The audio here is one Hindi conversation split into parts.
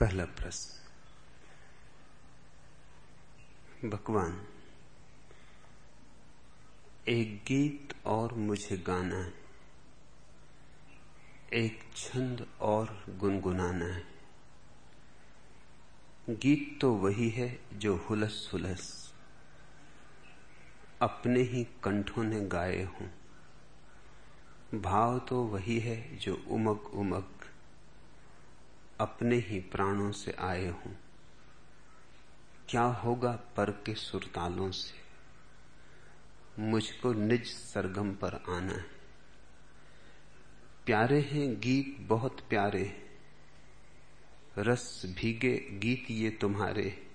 पहला प्रश्न। भगवान, एक गीत और मुझे गाना है। एक छंद और गुनगुनाना है। गीत तो वही है जो हुलस हुलस अपने ही कंठों ने गाए हों। भाव तो वही है जो उमग उमग अपने ही प्राणों से आए हों। क्या होगा पर के सुरतालों से? मुझको निज सरगम पर आना है। प्यारे हैं, गीत बहुत प्यारे रस भीगे गीत ये तुम्हारे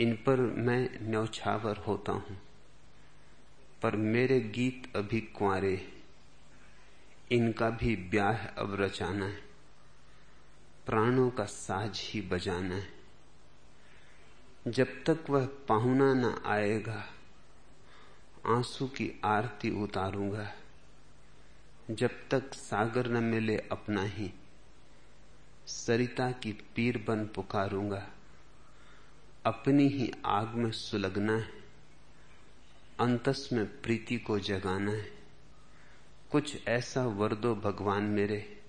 इन पर मैं न्यौछावर होता हूँ, पर मेरे गीत अभी कुआरे इनका भी ब्याह अब रचाना है। प्राणों का साज ही बजाना है। जब तक वह पाहुना न आएगा, आँसू की आरती उतारूँगा। जब तक सागर न मिले अपना ही, सरिता की पीर बन पुकारूँगा। अपनी ही आग में सुलगना है, अंतस में प्रीति को जगाना है। कुछ ऐसा वर्दो भगवान मेरे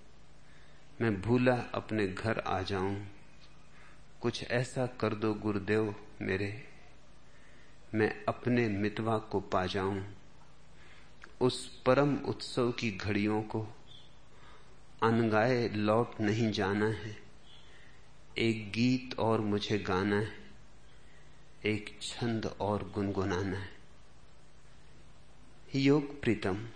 मैं भूला अपने घर आ जाऊँ। कुछ ऐसा कर दो गुरुदेव मेरे। मैं अपने मितवा को पा जाऊँ। उस परम उत्सव की घड़ियों को अनगाए लौट नहीं जाना है। एक गीत और मुझे गाना है। एक छंद और गुनगुनाना है। योग प्रीतम।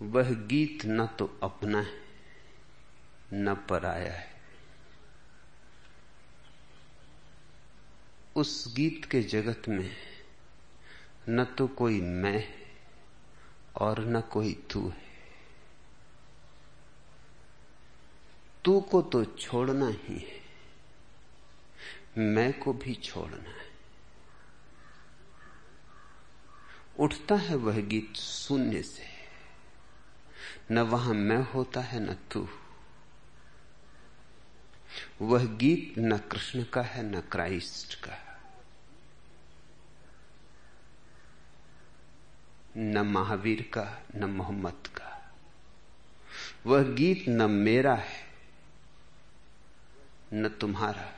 वह गीत न तो अपना है, न पराया है। उस गीत के जगत में न तो कोई मैं और न कोई तू है। तू को तो छोड़ना ही है, मैं को भी छोड़ना है। उठता है वह गीत शून्य से न वहाँ मैं होता है, न तू। वह गीत न कृष्ण का है, न क्राइस्ट का। न महावीर का, न मोहम्मद का। वह गीत न मेरा है, न तुम्हारा।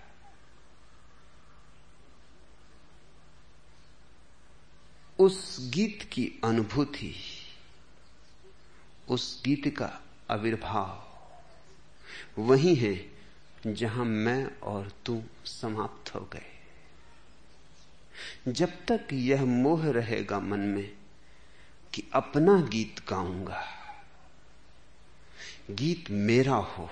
उस गीत की अनुभूति उस गीत का आविर्भाव। वही है जहाँ मैं और तू समाप्त हो गए। जब तक यह मोह रहेगा मन में कि अपना गीत गाऊँगा, गीत मेरा हो,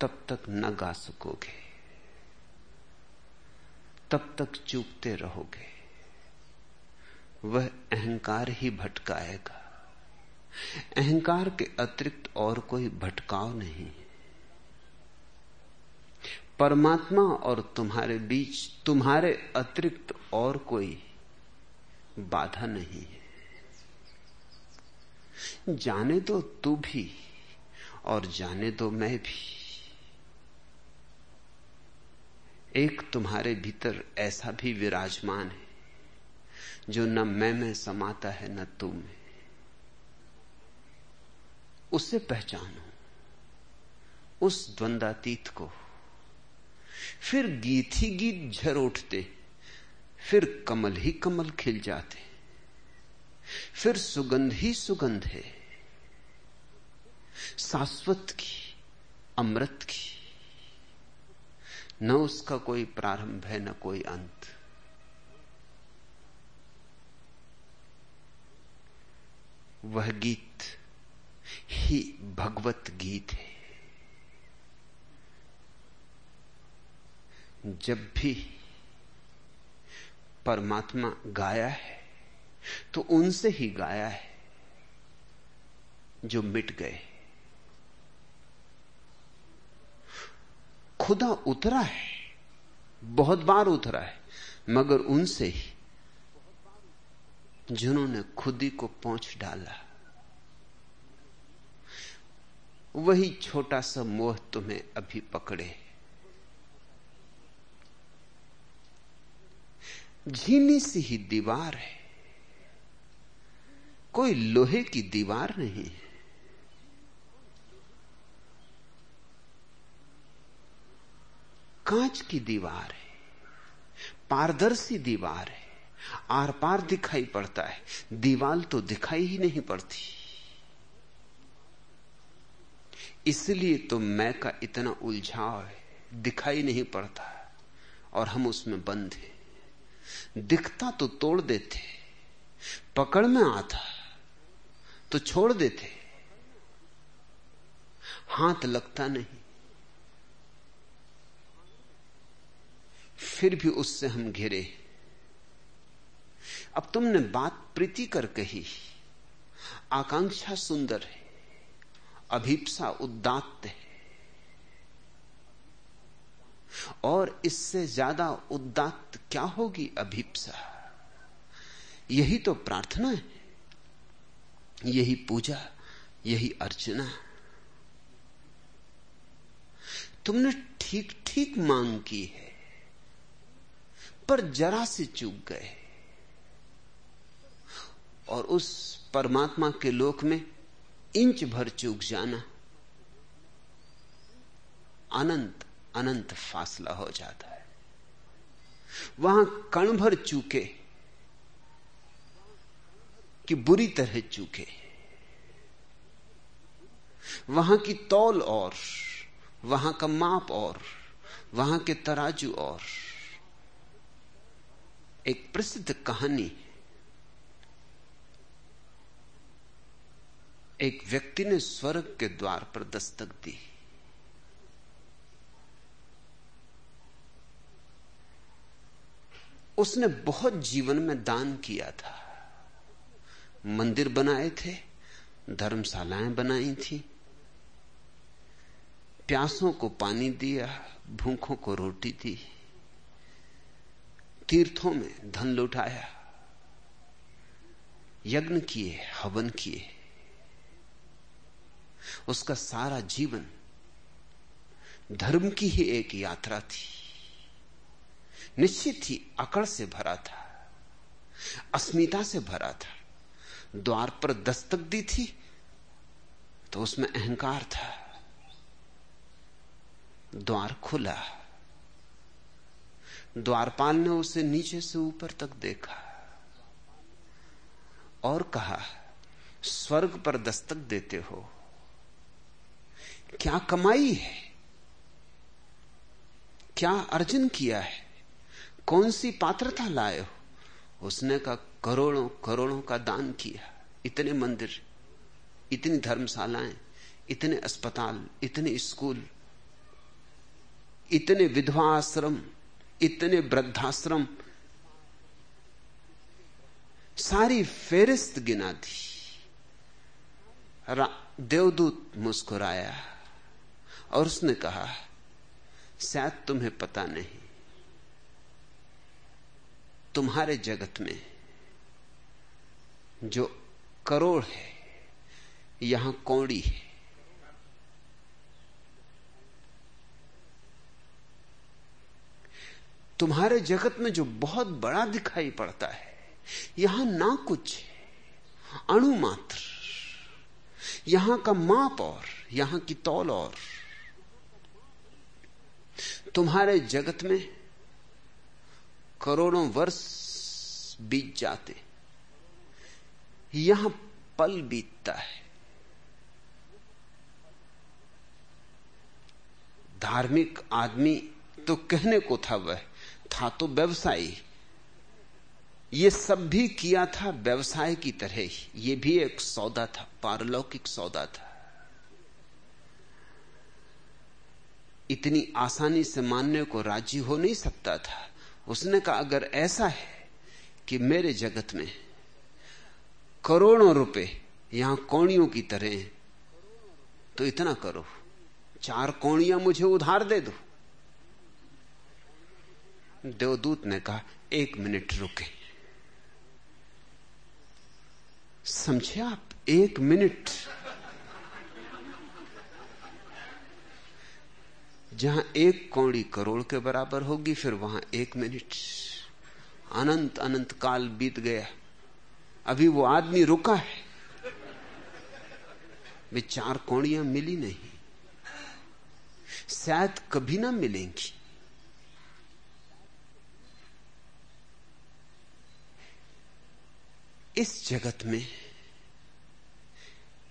तब तक न गा सकोगे, तब तक चूकते रहोगे। वह अहंकार ही भटकाएगा। अहंकार के अतिरिक्त और कोई भटकाव नहीं परमात्मा और तुम्हारे बीच, तुम्हारे अतिरिक्त और कोई बाधा नहीं है। जाने दो तू भी और जाने दो मैं भी। एक तुम्हारे भीतर ऐसा भी विराजमान है। जो न मैं में समाता है, न तू में। उसे पहचानो। उस द्वंदातीत को। फिर गीत ही गीत झर उठते। फिर कमल ही कमल खिल जाते। फिर सुगंध ही सुगंध है। शाश्वत की, अमृत की। न उसका कोई प्रारंभ है, न कोई अंत। वह गीत ही भगवत गीत है। जब भी परमात्मा गाया है तो उनसे ही गाया है जो मिट गए। खुदा उतरा है, बहुत बार उतरा है, मगर उनसे ही जिन्होंने खुदी को पहुँच डाला। वही छोटा सा मोह तुम्हें अभी पकड़े। झीनी सी ही दीवार है। कोई लोहे की दीवार नहीं है। कांच की दीवार है। पारदर्शी दीवार है। आर पार दिखाई पड़ता है। दीवाल तो दिखाई ही नहीं पड़ती। इसलिए तो मैं का इतना उलझाव है, दिखाई नहीं पड़ता और हम उसमें बंद हैं। दिखता तो तोड़ देते, पकड़ में आता तो छोड़ देते। हाथ लगता नहीं। फिर भी उससे हम घिरे अब तुमने बात प्रीति कर कही। आकांक्षा सुंदर है, अभिप्सा उदात्त है। और इससे ज़्यादा उदात्त क्या होगी अभिप्सा? यही तो प्रार्थना है, यही पूजा, यही अर्चना। तुमने ठीक ठीक मांग की है, पर जरा से चूक गए। और उस परमात्मा के लोक में इंच भर चूक जाना, अनंत अनंत फासला हो जाता है। वहाँ कण भर चूके कि बुरी तरह चूके। वहाँ की तौल और, वहाँ का माप और, वहाँ के तराजू और। एक प्रसिद्ध कहानी एक व्यक्ति ने स्वर्ग के द्वार पर दस्तक दी। उसने बहुत जीवन में दान किया था। मंदिर बनाए थे, धर्मशालाएँ बनाई थी। प्यासों को पानी दिया, भूखों को रोटी दी। तीर्थों में धन लुटाया। यज्ञ किए, हवन किए। उसका सारा जीवन धर्म की ही एक यात्रा थी। निश्चित ही अकड़ से भरा था, अस्मिता से भरा था। द्वार पर दस्तक दी थी तो उसमें अहंकार था। द्वार खुला। द्वारपाल ने उसे नीचे से ऊपर तक देखा और कहा, स्वर्ग पर दस्तक देते हो। क्या कमाई है? क्या अर्जन किया है? कौन सी पात्रता लाए हो? उसने का करोड़ों करोड़ों का दान किया। इतने मंदिर, इतनी धर्मशालाएँ, इतने अस्पताल, इतने स्कूल, इतने विधवा आश्रम इतने वृद्धाश्रम, सारी फेरिस्त गिना दी। देवदूत मुस्कुराया। और उसने कहा शायद तुम्हें पता नहीं। तुम्हारे जगत में जो करोड़ है, यहाँ कौड़ी है। तुम्हारे जगत में जो बहुत बड़ा दिखाई पड़ता है, यहाँ ना कुछ अणु मात्र। यहाँ का माप और, यहाँ की तौल और तुम्हारे जगत में करोड़ों वर्ष बीत जाते। यहाँ पल बीतता है। धार्मिक आदमी तो कहने को था वह, था तो व्यवसायी। ये सब भी किया था व्यवसाय की तरह ही। ये भी एक सौदा था, पारलौकिक सौदा था। इतनी आसानी से मानने को राज़ी हो नहीं सकता था। उसने कहा, अगर ऐसा है कि मेरे जगत में करोड़ों रुपए यहाँ कौड़ियों की तरह हैं तो इतना करो। चार कौड़ियाँ मुझे उधार दे दो। देवदूत ने कहा, एक मिनट रुके। समझे आप? एक मिनट। जहाँ एक कौड़ी करोड़ के बराबर होगी, फिर वहाँ एक मिनट। अनंत अनंत काल बीत गया। अभी वो आदमी रुका है। वे चार कौड़ियाँ मिली नहीं। शायद कभी ना मिलेंगी। इस जगत में,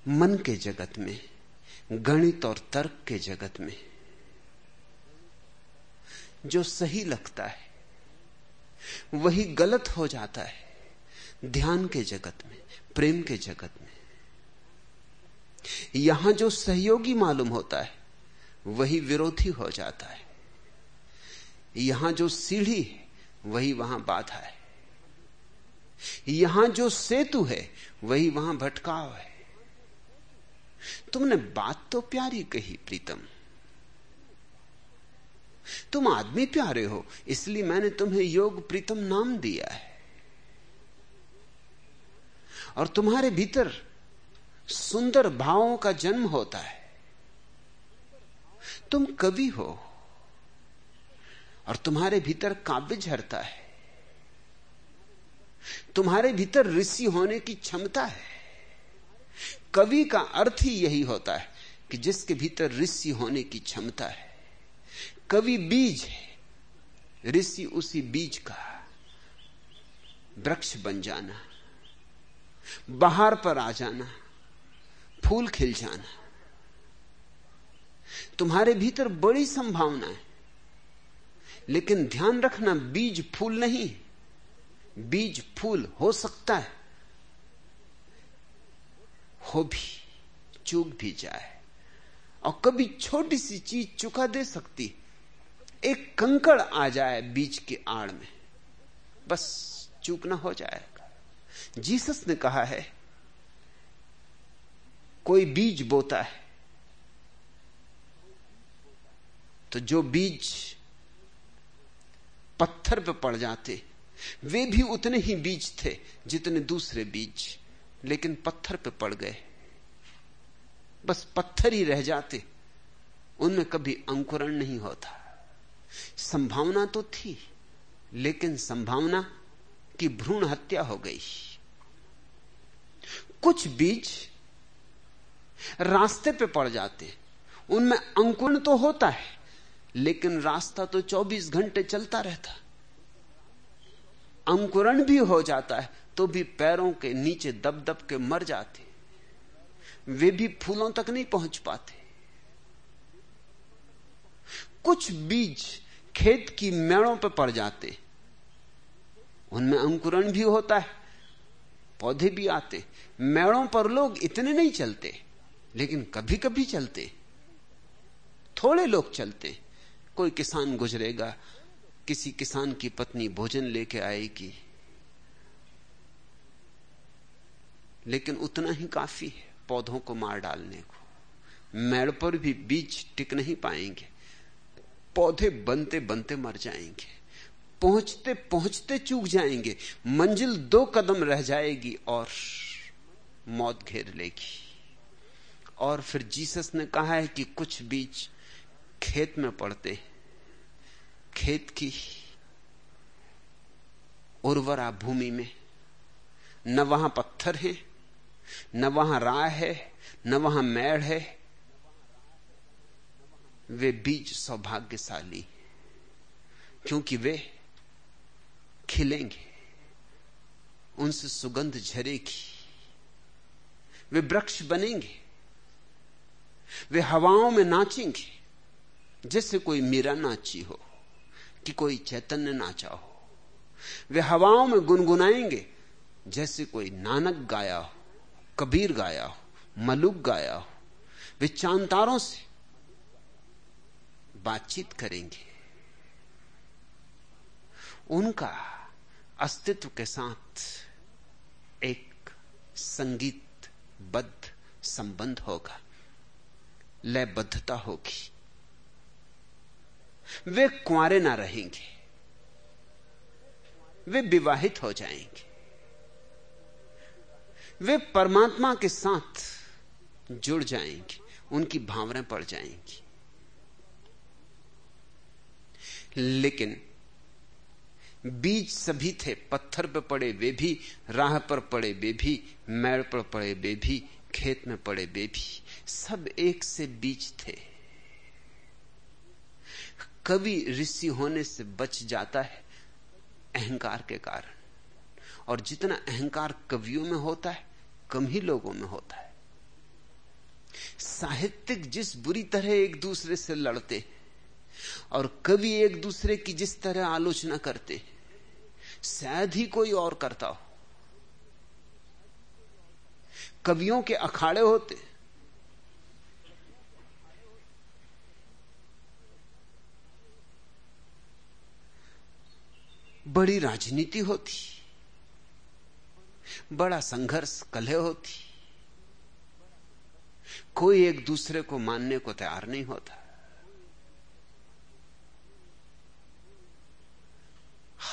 मन के जगत में, गणित और तर्क के जगत में जो सही लगता है, वही गलत हो जाता है ध्यान के जगत में, प्रेम के जगत में। यहाँ जो सहयोगी मालूम होता है, वही विरोधी हो जाता है। यहाँ जो सीढ़ी है, वही वहाँ बाधा है। यहाँ जो सेतु है, वही वहाँ भटकाव है। तुमने बात तो प्यारी कही, प्रीतम। तुम आदमी प्यारे हो, इसलिए मैंने तुम्हें योग प्रीतम नाम दिया है। और तुम्हारे भीतर सुंदर भावों का जन्म होता है। तुम कवि हो, और तुम्हारे भीतर काव्य झरता है। तुम्हारे भीतर ऋषि होने की क्षमता है। कवि का अर्थ ही यही होता है कि जिसके भीतर ऋषि होने की क्षमता है। कवि बीज है, ऋषि उसी बीज का वृक्ष बन जाना, बाहर पर आ जाना, फूल खिल जाना। तुम्हारे भीतर बड़ी संभावना है, लेकिन ध्यान रखना बीज फूल नहीं बीज फूल हो सकता है, हो भी, चूक भी जाए, और कभी छोटी सी चीज़ चुका दे सकती एक कंकड़ आ जाए बीज के आड़ में, बस चूकना हो जाएगा जीसस ने कहा है, कोई बीज बोता है तो जो बीज पत्थर पर पड़ जाते, वे भी उतने ही बीज थे जितने दूसरे बीज, लेकिन पत्थर पे पड़ गए। बस पत्थर ही रह जाते, उनमें कभी अंकुरण नहीं होता। संभावना तो थी, लेकिन संभावना की भ्रूण हत्या हो गई। कुछ बीज रास्ते पे पड़ जाते उनमें अंकुरण तो होता है, लेकिन रास्ता तो 24 घंटे चलता रहता। अंकुरण भी हो जाता है तो भी पैरों के नीचे दब दब के मर जाते वे भी फूलों तक नहीं पहुँच पाते। कुछ बीज खेत की मेड़ों पर पड़ जाते। उनमें अंकुरण भी होता है, पौधे भी आते। मेड़ों पर लोग इतने नहीं चलते, लेकिन कभी कभी चलते। थोड़े लोग चलते। कोई किसान गुजरेगा, किसी किसान की पत्नी भोजन लेके आएगी। लेकिन उतना ही काफ़ी है पौधों को मार डालने को। मेड़ पर भी बीज टिक नहीं पाएँगे। पौधे बनते बनते मर जाएँगे। पहुँचते पहुँचते चूक जाएँगे। मंजिल दो कदम रह जाएगी और मौत घेर लेगी। और फिर जीसस ने कहा है कि कुछ बीज खेत में पड़ते खेत की उर्वरा भूमि में। न वहाँ पत्थर है, न वहाँ राह है, न वहाँ मैड़ है वे बीज सौभाग्यशाली, क्योंकि वे खिलेंगे, उनसे सुगंध झरेगी, वे वृक्ष बनेंगे, वे हवाओं में नाचेंगे, जैसे कोई मीरा नाची हो, कि कोई चैतन्य नाचा हो। वे हवाओं में गुनगुनाएँगे, जैसे कोई नानक गाया हो, कबीर गाया हो, मलुक गाया हो। वे चांतारों से बातचीत करेंगे। उनका अस्तित्व के साथ एक संगीतबद्ध संबंध होगा, लयबद्धता होगी। वे कुआरे ना रहेंगे। वे विवाहित हो जाएँगे। वे परमात्मा के साथ जुड़ जाएँगे, उनकी भावनाएँ पड़ जाएँगी। लेकिन बीज सभी थे, पत्थर पर पड़े वे भी, राह पर पड़े वे भी मैड़ पर पड़े वे भी, खेत में पड़े वे भी, सब एक से बीज थे। कवि ऋषि होने से बच जाता है अहंकार के कारण। और जितना अहंकार कवियों में होता है, कम ही लोगों में होता है। साहित्यिक जिस बुरी तरह एक दूसरे से लड़ते और कवि एक दूसरे की जिस तरह आलोचना करते, शायद ही कोई और करता हो। कवियों के अखाड़े होते, बड़ी राजनीति होती, बड़ा संघर्ष, कलह होती। कोई एक दूसरे को मानने को तैयार नहीं होता।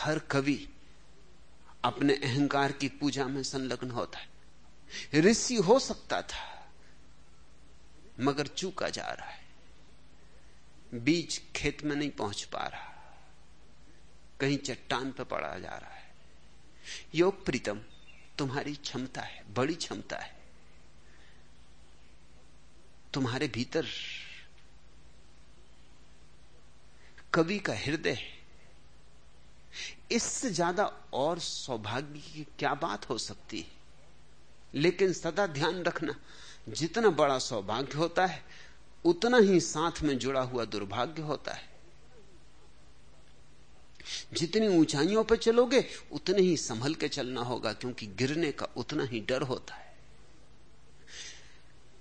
हर कवि अपने अहंकार की पूजा में संलग्न होता है। ऋषि हो सकता था, मगर चूका जा रहा है। बीज खेत में नहीं पहुँच पा रहा, कहीं चट्टान पर पड़ा जा रहा है। योग प्रीतम, तुम्हारी क्षमता है, बड़ी क्षमता है। तुम्हारे भीतर कवि का हृदय इससे ज़्यादा और सौभाग्य की क्या बात हो सकती है? लेकिन सदा ध्यान रखना, जितना बड़ा सौभाग्य होता है, उतना ही साथ में जुड़ा हुआ दुर्भाग्य होता है। जितनी ऊंचाइयों पर चलोगे, उतने ही संभल के चलना होगा, क्योंकि गिरने का उतना ही डर होता है।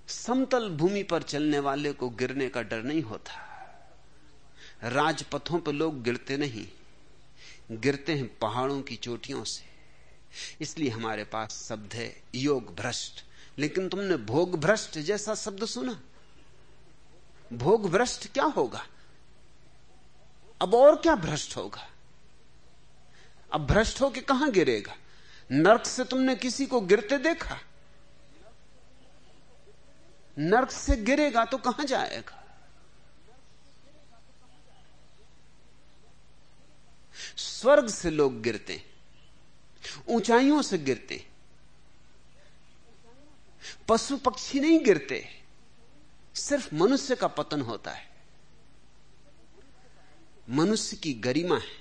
समतल भूमि पर चलने वाले को गिरने का डर नहीं होता। राजपथों पर लोग गिरते नहीं। गिरते हैं पहाड़ों की चोटियों से। इसलिए हमारे पास शब्द है योग भ्रष्ट। लेकिन तुमने भोग भ्रष्ट जैसा शब्द सुना। भोग भ्रष्ट क्या होगा? अब और क्या भ्रष्ट होगा? अब भ्रष्ट होके कहाँ गिरेगा? नर्क से तुमने किसी को गिरते देखा? नर्क से गिरेगा तो कहाँ जाएगा? स्वर्ग से लोग गिरते ऊंचाइयों से गिरते पशु पक्षी नहीं गिरते, सिर्फ़ मनुष्य का पतन होता है। मनुष्य की गरिमा है,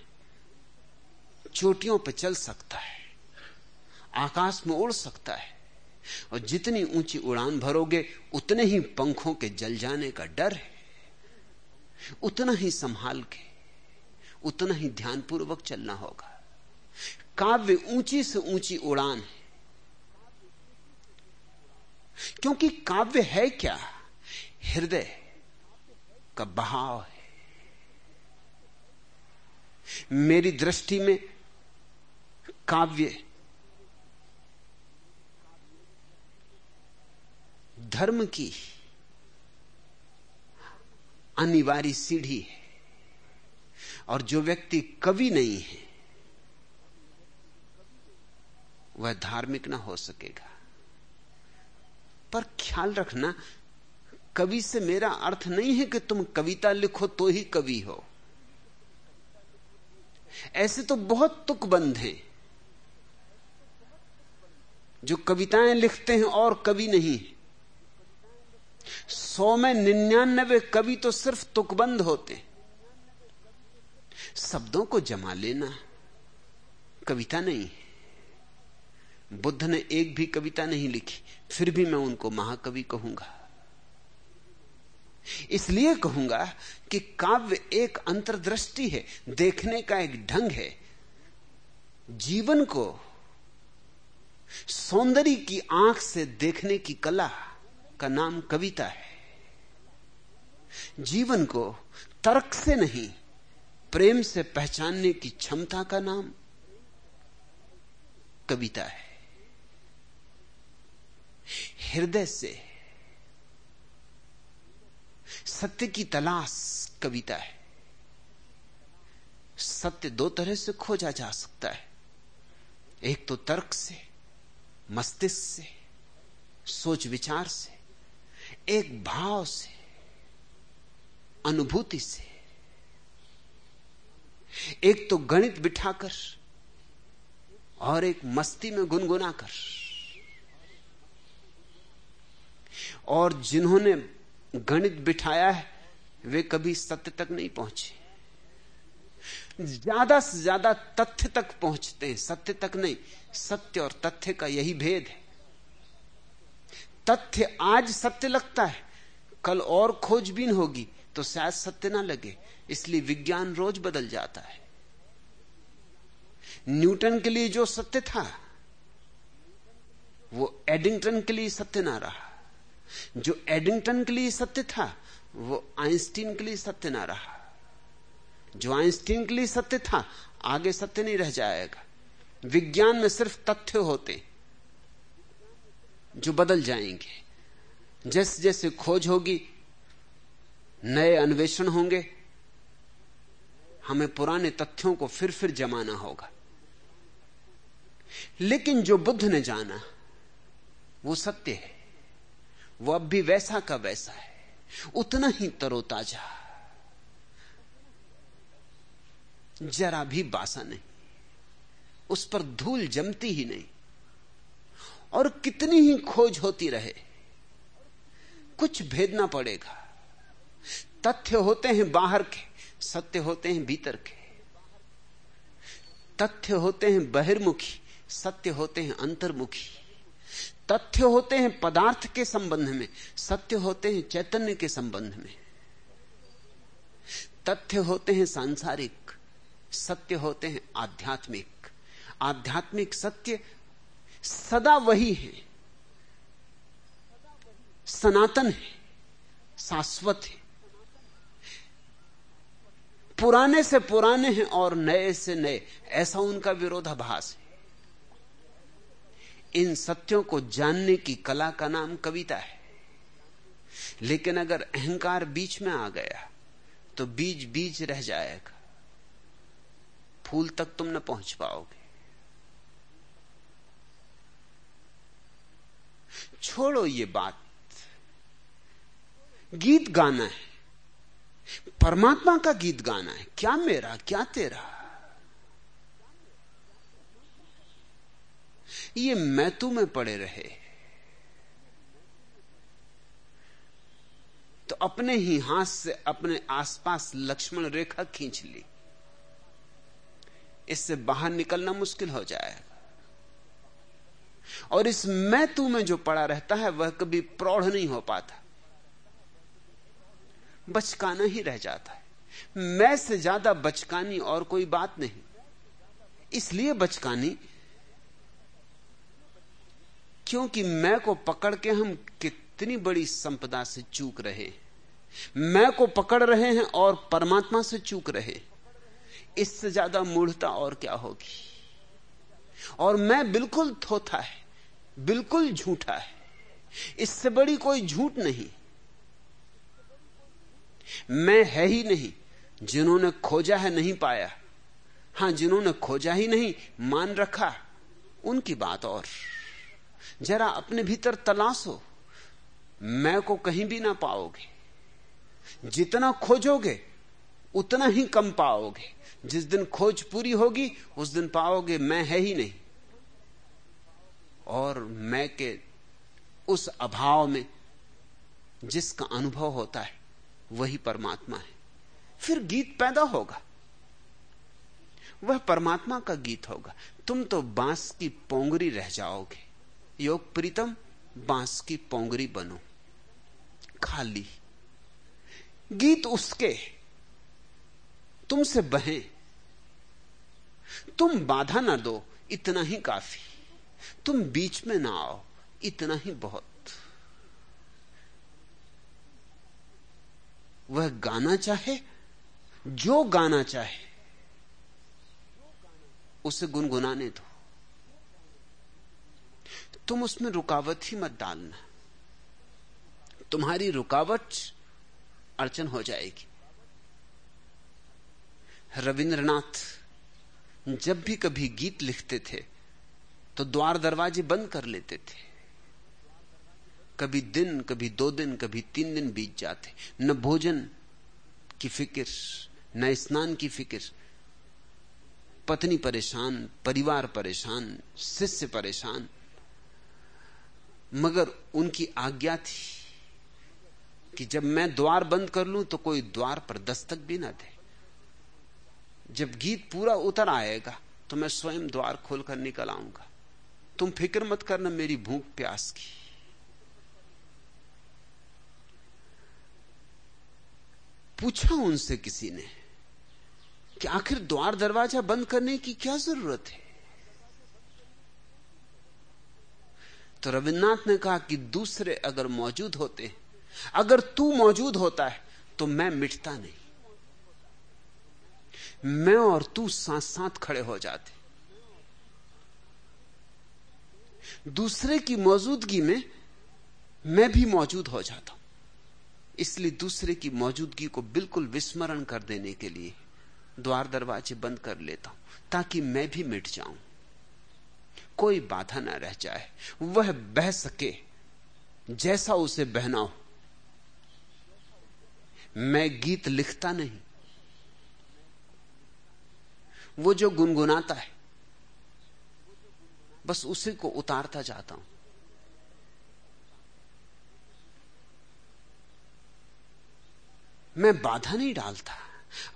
चोटियों पर चल सकता है, आकाश में उड़ सकता है, और जितनी ऊँची उड़ान भरोगे, उतने ही पंखों के जल जाने का डर है, उतना ही संभाल के उतना ही ध्यानपूर्वक चलना होगा। काव्य ऊँची से ऊँची उड़ान है। क्योंकि काव्य है क्या? हृदय का बहाव है। मेरी दृष्टि में काव्य धर्म की अनिवार्य सीढ़ी है। और जो व्यक्ति कवि नहीं है, वह धार्मिक ना हो सकेगा। पर ख्याल रखना, कवि से मेरा अर्थ नहीं है कि तुम कविता लिखो तो ही कवि हो। ऐसे तो बहुत तुकबंद हैं, जो कविताएँ लिखते हैं और कवि नहीं सौ में निन्यानबे कवि तो सिर्फ़ तुकबंद होते हैं। शब्दों को जमा लेना कविता नहीं बुद्ध ने एक भी कविता नहीं लिखी, फिर भी मैं उनको महाकवि कहूँगा। इसलिए कहूँगा कि काव्य एक अंतर्दृष्टि है, देखने का एक ढंग है। जीवन को सौंदर्य की आँख से देखने की कला का नाम कविता है। जीवन को तर्क से नहीं प्रेम से पहचानने की क्षमता का नाम कविता है। हृदय से सत्य की तलाश कविता है। सत्य दो तरह से खोजा जा सकता है। एक तो तर्क से, मस्तिष्क से, सोच विचार से, एक भाव से, अनुभूति से। एक तो गणित बिठाकर और एक मस्ती में गुनगुना कर और जिन्होंने गणित बिठाया है, वे कभी सत्य तक नहीं पहुँचे। ज़्यादा से ज़्यादा तथ्य तक पहुँचते हैं सत्य तक नहीं, सत्य और तथ्य का यही भेद है। तथ्य आज सत्य लगता है, कल और खोजबीन होगी तो शायद सत्य ना लगे, इसलिए विज्ञान रोज बदल जाता है। न्यूटन के लिए जो सत्य था, वो एडिंगटन के लिए सत्य ना रहा। जो एडिंगटन के लिए सत्य था, वो आइंस्टीन के लिए सत्य ना रहा। जो आइंस्टीन के लिए सत्य था, आगे सत्य नहीं रह जाएगा। विज्ञान में सिर्फ़ तथ्य होते, जो बदल जाएँगे। जैसे जैसे खोज होगी नए अन्वेषण होंगे। हमें पुराने तथ्यों को फिर फिर जमाना होगा। लेकिन जो बुद्ध ने जाना, वो सत्य है। वो अब भी वैसा का वैसा है। उतना ही तरोताजा। जरा भी बासा नहीं। उस पर धूल जमती ही नहीं। और कितनी ही खोज होती रहे। कुछ भेदना पड़ेगा। तथ्य होते हैं बाहर के, सत्य होते हैं भीतर के। तथ्य होते हैं बहिर्मुखी, सत्य होते हैं अंतर्मुखी। तथ्य होते हैं पदार्थ के संबंध में, सत्य होते हैं चैतन्य के संबंध में। तथ्य होते हैं सांसारिक, सत्य होते हैं आध्यात्मिक। आध्यात्मिक सत्य सदा वही है। सनातन है, शाश्वत है। पुराने से पुराने हैं और नए से नए। ऐसा उनका विरोधाभास है। इन सत्यों को जानने की कला का नाम कविता है। लेकिन अगर अहंकार बीच में आ गया तो बीज बीज रह जाएगा। फूल तक तुम न पहुँच पाओगे। छोड़ो ये बात। गीत गाना है। परमात्मा का गीत गाना है। क्या मेरा, क्या तेरा? ये मैं तू में पड़े रहे। तो अपने ही हाथ से अपने आसपास लक्ष्मण रेखा खींच ली। इससे बाहर निकलना मुश्किल हो जाएगा। और इस मैं तू में जो पड़ा रहता है, वह कभी प्रौढ़ नहीं हो पाता। बचकाना ही रह जाता है। मैं से ज़्यादा बचकानी और कोई बात नहीं। इसलिए बचकानी, क्योंकि मैं को पकड़ के हम कितनी बड़ी संपदा से चूक रहे मैं को पकड़ रहे हैं और परमात्मा से चूक रहे इससे ज़्यादा मूढ़ता और क्या होगी? और मैं बिल्कुल थोथा है, बिल्कुल झूठा है। इससे बड़ी कोई झूठ नहीं। मैं है ही नहीं, जिन्होंने खोजा है नहीं पाया। हाँ, जिन्होंने खोजा ही नहीं, मान रखा, उनकी बात और। जरा अपने भीतर तलाशो मैं को कहीं भी ना पाओगे। जितना खोजोगे, उतना ही कम पाओगे। जिस दिन खोज पूरी होगी, उस दिन पाओगे मैं है ही नहीं। और मैं के उस अभाव में जिसका अनुभव होता है वही परमात्मा है। फिर गीत पैदा होगा। वह परमात्मा का गीत होगा। तुम तो बाँस की पोंगरी रह जाओगे। योग प्रीतम, बाँस की पोंगरी बनो। खाली। गीत उसके तुमसे बहे। तुम बाधा ना दो, इतना ही काफ़ी। तुम बीच में ना आओ, इतना ही बहुत। वह गाना चाहे, जो गाना चाहे, उसे गुनगुनाने दो। तुम उसमें रुकावट ही मत डालना। तुम्हारी रुकावट अड़चन हो जाएगी। रविंद्रनाथ जब भी कभी गीत लिखते थे तो द्वार दरवाजे बंद कर लेते थे। कभी दिन, कभी दो दिन, कभी तीन दिन बीत जाते न भोजन की फ़िक्र, न स्नान की फ़िक्र। पत्नी परेशान, परिवार परेशान, शिष्य परेशान। मगर उनकी आज्ञा थी कि जब मैं द्वार बंद कर लूँ तो कोई द्वार पर दस्तक भी ना दे। जब गीत पूरा उतर आएगा तो मैं स्वयं द्वार खोलकर निकल आऊँगा। तुम फ़िक्र मत करना मेरी भूख प्यास की। पूछा उनसे किसी ने कि आखिर द्वार दरवाज़ा बंद करने की क्या ज़रूरत है? तो रविन्द्रनाथ ने कहा कि दूसरे अगर मौजूद होते, अगर तू मौजूद होता है तो मैं मिटता नहीं। मैं और तू साथ साथ खड़े हो जाते। दूसरे की मौजूदगी में मैं भी मौजूद हो जाता हूँ। इसलिए दूसरे की मौजूदगी को बिल्कुल विस्मरण कर देने के लिए द्वार दरवाजे बंद कर लेता हूँ, ताकि मैं भी मिट जाऊँ। कोई बाधा ना रह जाए, वह बह सके, जैसा उसे बहना हो। मैं गीत लिखता नहीं। वो जो गुनगुनाता है, बस उसी को उतारता जाता हूँ। मैं बाधा नहीं डालता।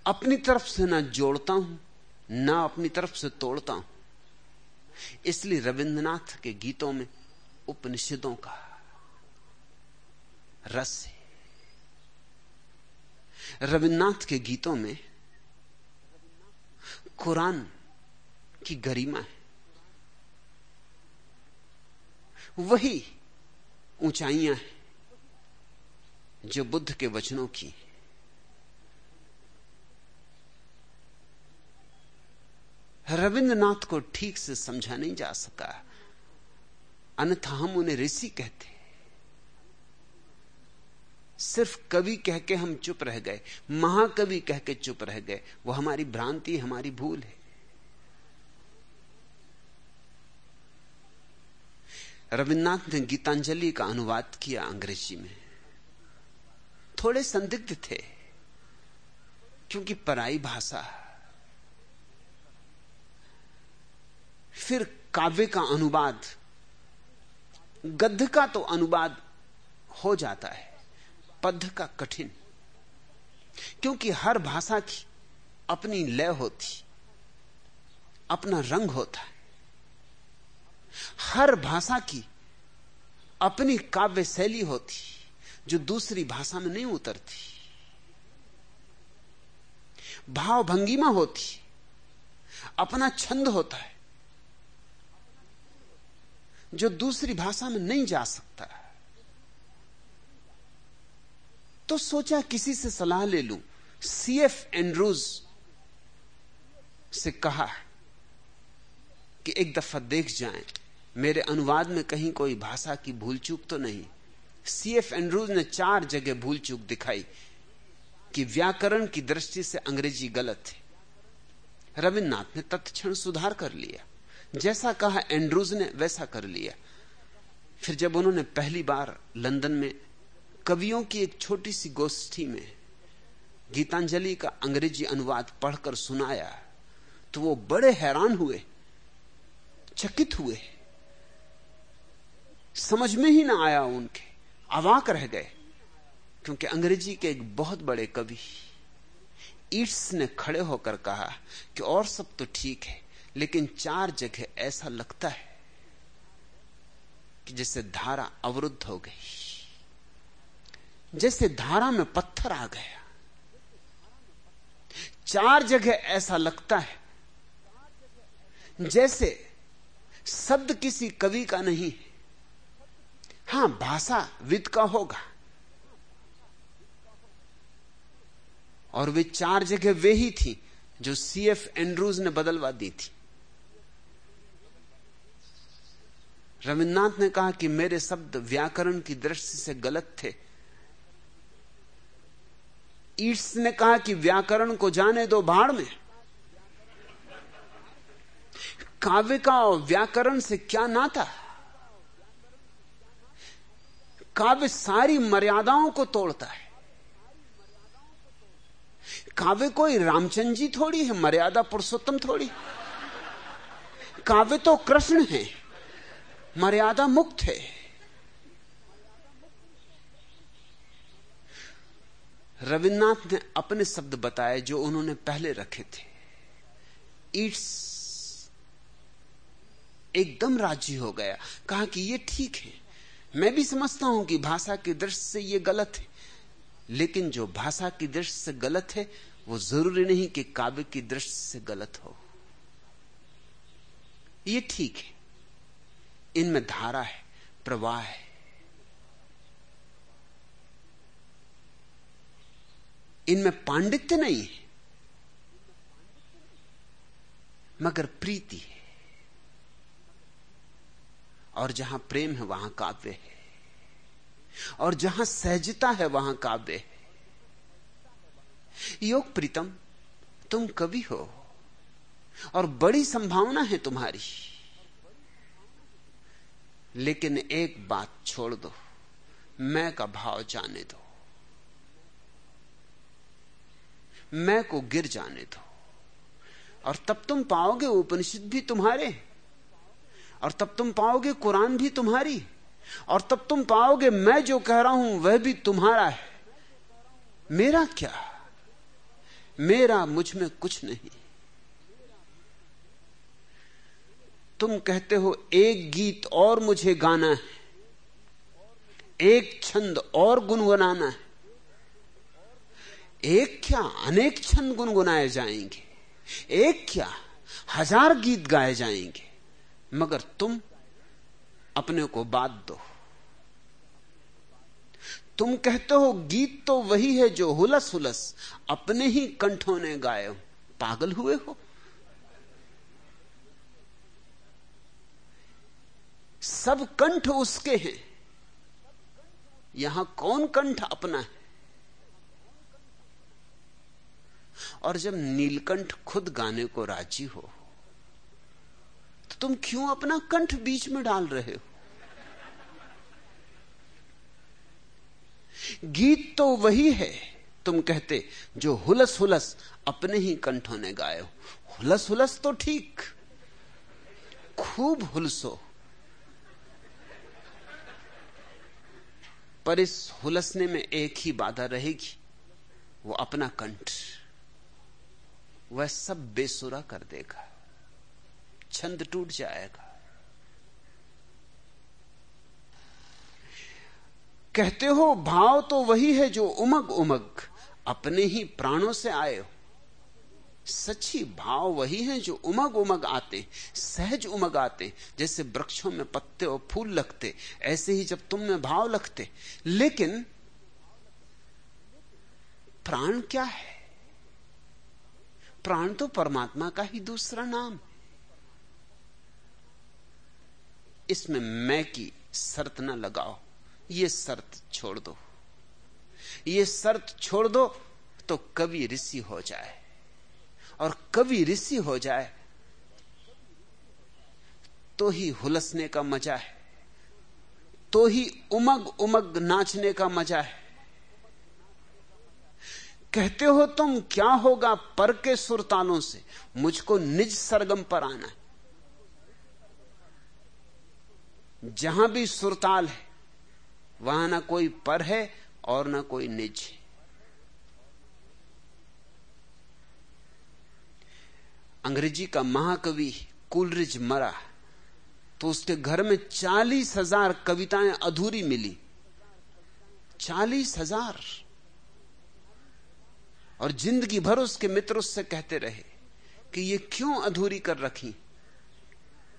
अपनी तरफ़ से ना जोड़ता हूँ, ना अपनी तरफ़ से तोड़ता हूँ। इसलिए रविंद्रनाथ के गीतों में, उपनिषदों का रस है। रविन्द्रनाथ के गीतों में कुरान की गरिमा है। वही ऊंचाइयाँ हैं जो बुद्ध के वचनों की रविंद्रनाथ को ठीक से समझा नहीं जा सका। अन्यथा हम उन्हें ऋषि कहते सिर्फ़ कवि कह के हम चुप रह गए, महाकवि कह के चुप रह गए, वो हमारी भ्रांति, हमारी भूल है। रविन्द्रनाथ ने गीतांजलि का अनुवाद किया अंग्रेज़ी में। थोड़े संदिग्ध थे, क्योंकि पराई भाषा फिर काव्य का अनुवाद, गद्य का तो अनुवाद हो जाता है, पद्य का कठिन। क्योंकि हर भाषा की अपनी लय होती, अपना रंग होता है। हर भाषा की अपनी काव्य शैली होती, जो दूसरी भाषा में नहीं उतरती। भाव भंगिमा होती, अपना छंद होता है। जो दूसरी भाषा में नहीं जा सकता। तो सोचा किसी से सलाह ले लूँ। सीएफ एंड्रूज से कहा कि एक दफ़ा देख जाएँ, मेरे अनुवाद में कहीं कोई भाषा की भूल चूक तो नहीं। सीएफ एंड्रूज ने चार जगह भूल चूक दिखाई कि व्याकरण की दृष्टि से अंग्रेज़ी गलत है। रविन्द्रनाथ ने तत्क्षण सुधार कर लिया। जैसा कहा एंड्रूज ने, वैसा कर लिया। फिर जब उन्होंने पहली बार लंदन में कवियों की एक छोटी सी गोष्ठी में गीतांजलि का अंग्रेज़ी अनुवाद पढ़कर सुनाया तो वो बड़े हैरान हुए, चकित हुए। समझ में ही ना आया उनके, अवाक रह गए, क्योंकि अंग्रेज़ी के एक बहुत बड़े कवि ईट्स ने खड़े होकर कहा कि और सब तो ठीक है लेकिन चार जगह ऐसा लगता है कि जैसे धारा अवरुद्ध हो गई। जैसे धारा में पत्थर आ गया। चार जगह ऐसा लगता है जैसे शब्द किसी कवि का नहीं है। हाँ, भाषा विद का होगा। और वे चार जगह वे ही थी जो सीएफ एंड्रूज ने बदलवा दी थी। रविन्द्रनाथ ने कहा कि मेरे शब्द व्याकरण की दृष्टि से गलत थे। ईट्स ने कहा कि व्याकरण को जाने दो भाड़ में। काव्य का और व्याकरण से क्या नाता? काव्य सारी मर्यादाओं को तोड़ता है। काव्य कोई रामचंद्र जी थोड़ी है, मर्यादा पुरुषोत्तम थोड़ी। काव्य तो कृष्ण है। मर्यादा मुक्त है। रविन्द्रनाथ ने अपने शब्द बताए जो उन्होंने पहले रखे थे। इट्स एकदम राज़ी हो गया। कहा कि ये ठीक है। मैं भी समझता हूँ कि भाषा की दृष्टि से ये गलत है। लेकिन जो भाषा की दृष्टि से गलत है, वो ज़रूरी नहीं कि काव्य की दृष्टि से गलत हो। ये ठीक है। इनमें धारा है, प्रवाह है। इनमें पांडित्य नहीं है, मगर प्रीति है। और जहाँ प्रेम है, वहाँ काव्य है। और जहाँ सहजता है, वहाँ काव्य है। योग प्रीतम, तुम कवि हो, और बड़ी संभावना है तुम्हारी। लेकिन एक बात छोड़ दो। मैं का भाव जाने दो। मैं को गिर जाने दो। और तब तुम पाओगे उपनिषद भी तुम्हारे, और तब तुम पाओगे कुरान भी तुम्हारी, और तब तुम पाओगे मैं जो कह रहा हूँ वह भी तुम्हारा है। मेरा क्या? मेरा मुझमें कुछ नहीं। तुम कहते हो, एक गीत और मुझे गाना है। एक छंद और गुनगुनाना है। एक क्या, अनेक छंद गुनगुनाए जाएँगे। एक क्या, हज़ार गीत गाए जाएँगे। मगर तुम अपने को बात दो। तुम कहते हो, गीत तो वही है जो हुलस हुलस अपने ही कंठों ने गाए हो। पागल हुए हो? सब कंठ उसके हैं। यहाँ कौन कंठ अपना है? और जब नीलकंठ खुद गाने को राज़ी हो तो तुम क्यों अपना कंठ बीच में डाल रहे हो? गीत तो वही है, तुम कहते, जो हुलस हुलस अपने ही कंठों ने गाए हो। हुलस हुलस तो ठीक, खूब हुलसो। पर इस हुलसने में एक ही बाधा रहेगी, वो अपना कंठ। वह सब बेसुरा कर देगा, छंद टूट जाएगा। कहते हो, भाव तो वही है जो उमग उमग अपने ही प्राणों से आए हो। सच्ची भाव वही है जो उमग उमग आते, सहज उमग आते, जैसे वृक्षों में पत्ते और फूल लगते, ऐसे ही जब तुम में भाव लगते। लेकिन प्राण क्या है? प्राण तो परमात्मा का ही दूसरा नाम इसमें मैं की शर्त ना लगाओ, ये शर्त छोड़ दो। ये शर्त छोड़ दो तो कवि ऋषि हो जाए। और कवि ऋषि हो जाए तो ही हुलसने का मज़ा है। तो ही उमग उमग नाचने का मज़ा है। कहते हो तुम क्या होगा पर के सुरतालों से, मुझको निज सरगम पर आना है। जहाँ भी सुरताल है, वहाँ ना कोई पर है और ना कोई निज अंग्रेज़ी का महाकवि कुलरिज मरा तो उसके घर में चालीस हज़ार कविताएँ अधूरी मिली। चालीस हज़ार। और ज़िंदगी भर उसके मित्र उससे कहते रहे कि ये क्यों अधूरी कर रखी?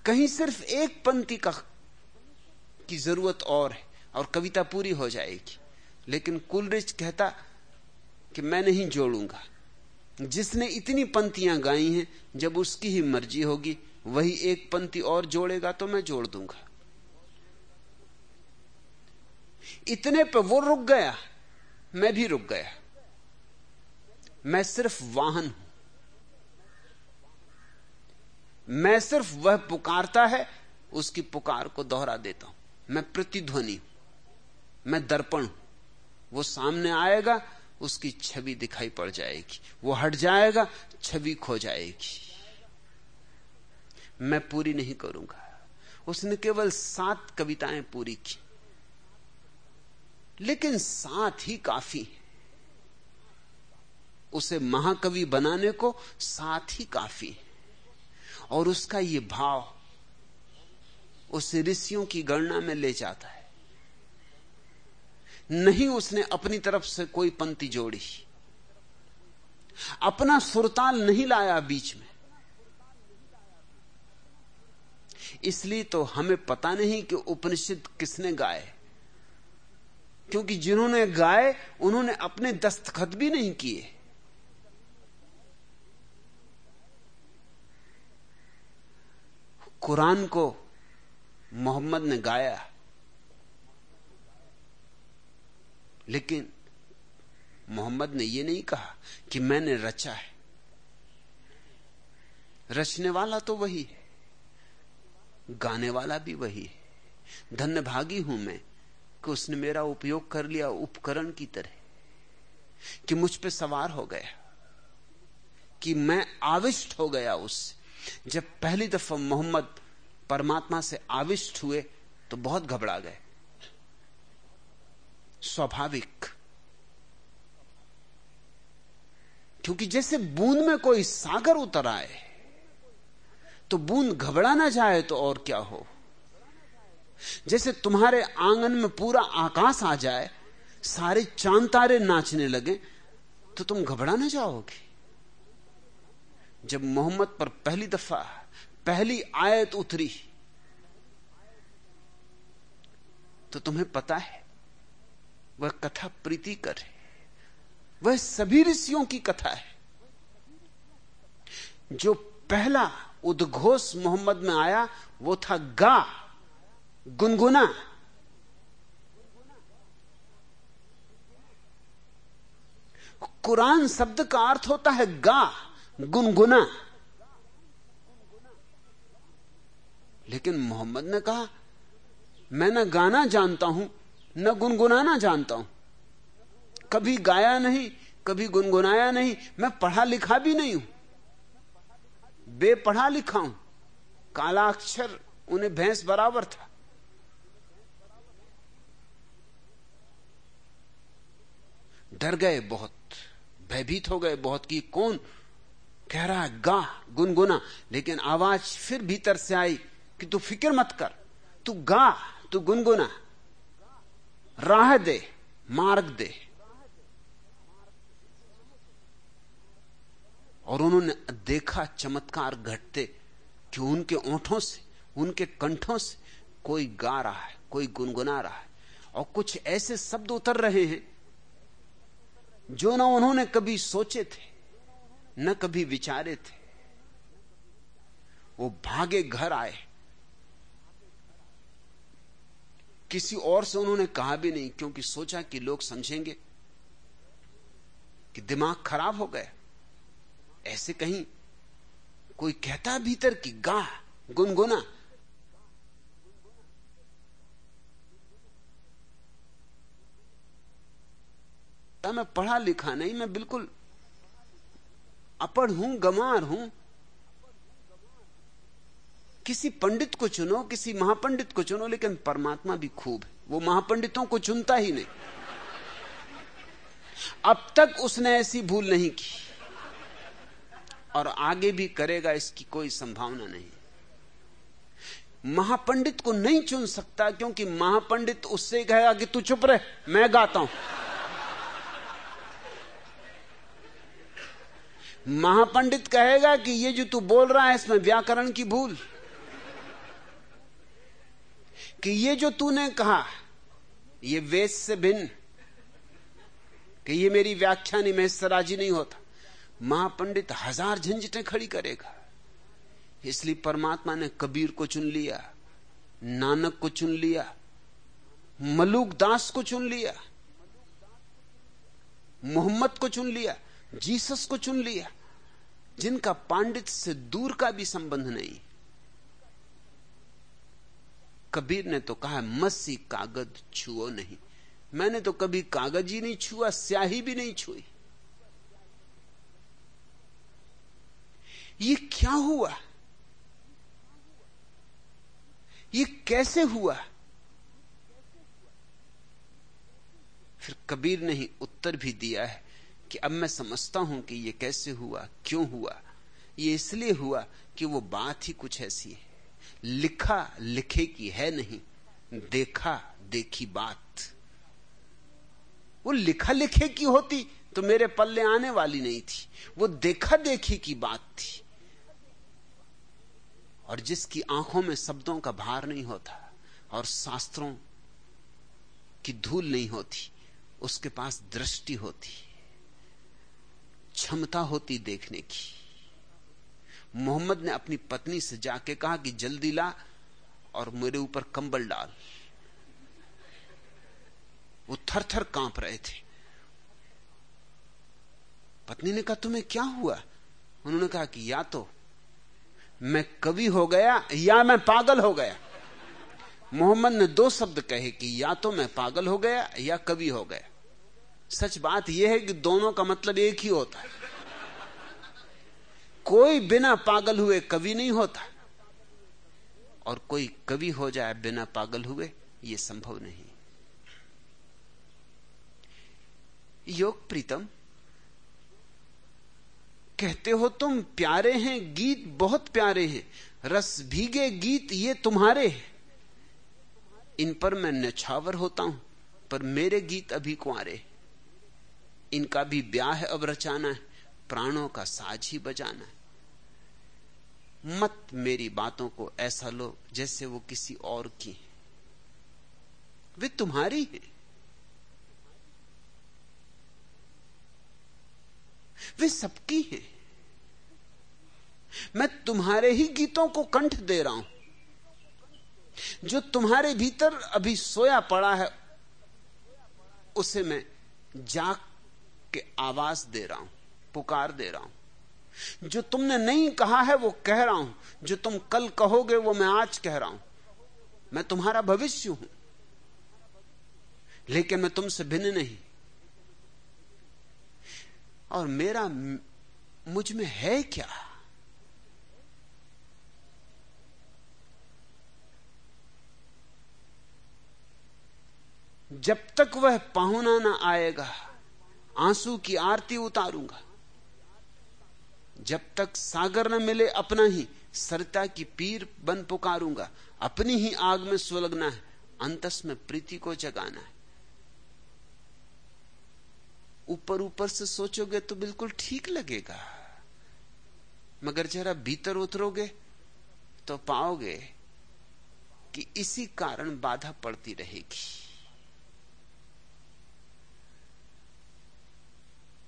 कहीं सिर्फ़ एक पंक्ति का की ज़रूरत और है और कविता पूरी हो जाएगी। लेकिन कुलरिज कहता कि मैं नहीं जोड़ूँगा। जिसने इतनी पंक्तियाँ गाई हैं, जब उसकी ही मर्ज़ी होगी, वही एक पंक्ति और जोड़ेगा तो मैं जोड़ दूँगा। इतने पे वो रुक गया, मैं भी रुक गया। मैं सिर्फ़ वाहन हूँ। मैं सिर्फ़ वह पुकारता है, उसकी पुकार को दोहरा देता हूँ। मैं प्रतिध्वनि हूँ। मैं दर्पण हूँ। वो सामने आएगा उसकी छवि दिखाई पड़ जाएगी। वो हट जाएगा, छवि खो जाएगी। मैं पूरी नहीं करूँगा। उसने केवल सात कविताएँ पूरी की। लेकिन सात ही काफ़ी उसे महाकवि बनाने को सात ही काफ़ी और उसका ये भाव उस ऋषियों की गणना में ले जाता है। नहीं उसने अपनी तरफ़ से कोई पंक्ति जोड़ी। अपना सुरताल नहीं लाया बीच में। इसलिए तो हमें पता नहीं कि उपनिषद किसने गाए। क्योंकि जिन्होंने गाए, उन्होंने अपने दस्तखत भी नहीं किए। कुरान को मोहम्मद ने गाया। लेकिन मोहम्मद ने यह नहीं कहा कि मैंने रचा है। रचने वाला तो वही है, गाने वाला भी वही है। धन्य भागी हूँ मैं कि उसने मेरा उपयोग कर लिया उपकरण की तरह, कि मुझ पे सवार हो गया, कि मैं आविष्ट हो गया उससे। जब पहली दफ़ा मोहम्मद परमात्मा से आविष्ट हुए तो बहुत घबरा गए। स्वाभाविक। क्योंकि जैसे बूंद में कोई सागर उतर आए तो बूंद घबरा ना जाए तो और क्या हो? जैसे तुम्हारे आँगन में पूरा आकाश आ जाए, सारे चाँद तारे नाचने लगे तो तुम घबरा ना जाओगे। जब मोहम्मद पर पहली दफ़ा, पहली आयत उतरी तो तुम्हें पता है वह कथा प्रीति कर है। वह सभी ऋषियों की कथा है। जो पहला उद्घोष मोहम्मद में आया, वो था गा, गुनगुना। कुरान शब्द का अर्थ होता है गा, गुनगुना। लेकिन मोहम्मद ने कहा, मैं न गाना जानता हूँ न गुनगुनाना जानता हूँ। कभी गाया नहीं, कभी गुनगुनाया नहीं, मैं पढ़ा लिखा भी नहीं हूँ। बेपढ़ा लिखा हूँ। काला अक्षर, उन्हें भैंस बराबर था। डर गए बहुत, भयभीत हो गए बहुत कि कौन कह रहा है, गा, गुनगुना। लेकिन आवाज़ फिर भीतर से आई कि तू फ़िक्र मत कर। तू गा, तू गुनगुना। राह दे, मार्ग दे। और उन्होंने देखा चमत्कार घटते कि उनके ओंठों से, उनके कंठों से कोई गा रहा है, कोई गुनगुना रहा है। और कुछ ऐसे शब्द उतर रहे हैं जो ना उन्होंने कभी सोचे थे, न कभी विचारे थे। वो भागे घर आए किसी और से उन्होंने कहा भी नहीं, क्योंकि सोचा कि लोग समझेंगे कि दिमाग खराब हो गया। ऐसे कहीं कोई कहता भीतर की गा गुनगुना। मैं पढ़ा लिखा नहीं, मैं बिल्कुल अपढ़ हूँ गमार हूँ। किसी पंडित को चुनो, किसी महापंडित को चुनो, लेकिन परमात्मा भी खूब है। वो महापंडितों को चुनता ही नहीं। अब तक उसने ऐसी भूल नहीं की। और आगे भी करेगा, इसकी कोई संभावना नहीं। महापंडित को नहीं चुन सकता, क्योंकि महापंडित उससे कहेगा कि तू चुप रहे, मैं गाता हूँ। महापंडित कहेगा कि ये जो तू बोल रहा है, इसमें व्याकरण की भूल। कि ये जो तूने कहा, ये वेद से भिन्न। कि ये मेरी व्याख्या नहीं, मैं राज़ी नहीं होता। महापंडित हज़ार झंझटें खड़ी करेगा। इसलिए परमात्मा ने कबीर को चुन लिया, नानक को चुन लिया, मलूक दास को चुन लिया, मोहम्मद को चुन लिया, जीसस को चुन लिया, जिनका पांडित से दूर का भी संबंध नहीं। कबीर ने तो कहा मसी कागज़ छुओ नहीं। मैंने तो कभी कागज़ ही नहीं छुआ, स्याही भी नहीं छुई। ये क्या हुआ? ये कैसे हुआ? फिर कबीर ने ही उत्तर भी दिया है कि अब मैं समझता हूँ कि ये कैसे हुआ, क्यों हुआ। ये इसलिए हुआ कि वो बात ही कुछ ऐसी है। लिखा लिखे की है नहीं, देखा देखी बात। वो लिखा लिखे की होती तो मेरे पल्ले आने वाली नहीं थी, वो देखा देखी की बात थी। और जिसकी आँखों में शब्दों का भार नहीं होता और शास्त्रों की धूल नहीं होती, उसके पास दृष्टि होती, क्षमता होती देखने की। मोहम्मद ने अपनी पत्नी से जाके कहा कि जल्दी ला और मेरे ऊपर कंबल डाल। वो थर थर काँप रहे थे। पत्नी ने कहा, तुम्हें क्या हुआ? उन्होंने कहा कि, या तो मैं कवि हो गया या मैं पागल हो गया। मोहम्मद ने दो शब्द कहे कि, या तो मैं पागल हो गया या कवि हो गया। सच बात यह है कि दोनों का मतलब एक ही होता है। कोई बिना पागल हुए कवि नहीं होता। और कोई कवि हो जाए बिना पागल हुए यह संभव नहीं। योग प्रीतम, कहते हो तुम प्यारे हैं, गीत बहुत प्यारे हैं, रस भीगे गीत ये तुम्हारे हैं। इन पर मैं नछावर होता हूँ, पर मेरे गीत अभी कुआरे इनका भी ब्याह अब रचाना है, प्राणों का साज ही बजाना है। मत मेरी बातों को ऐसा लो जैसे वो किसी और की है। वे तुम्हारी है। वे सबकी हैं। मैं तुम्हारे ही गीतों को कंठ दे रहा हूँ। जो तुम्हारे भीतर अभी सोया पड़ा है, उसे मैं जाग के आवाज़ दे रहा हूँ, पुकार दे रहा हूँ। जो तुमने नहीं कहा है वो कह रहा हूँ। जो तुम कल कहोगे वो मैं आज कह रहा हूँ। मैं तुम्हारा भविष्य हूँ। लेकिन मैं तुमसे भिन्न नहीं। और मेरा मुझमें है क्या? जब तक वह पाहुना ना आएगा, आँसू की आरती उतारूँगा। जब तक सागर न मिले अपना ही, सरता की पीर बन पुकारूँगा। अपनी ही आग में सुलगना है, अंतस में प्रीति को जगाना है। ऊपर ऊपर से सोचोगे तो बिल्कुल ठीक लगेगा। मगर जरा भीतर उतरोगे तो पाओगे कि इसी कारण बाधा पड़ती रहेगी।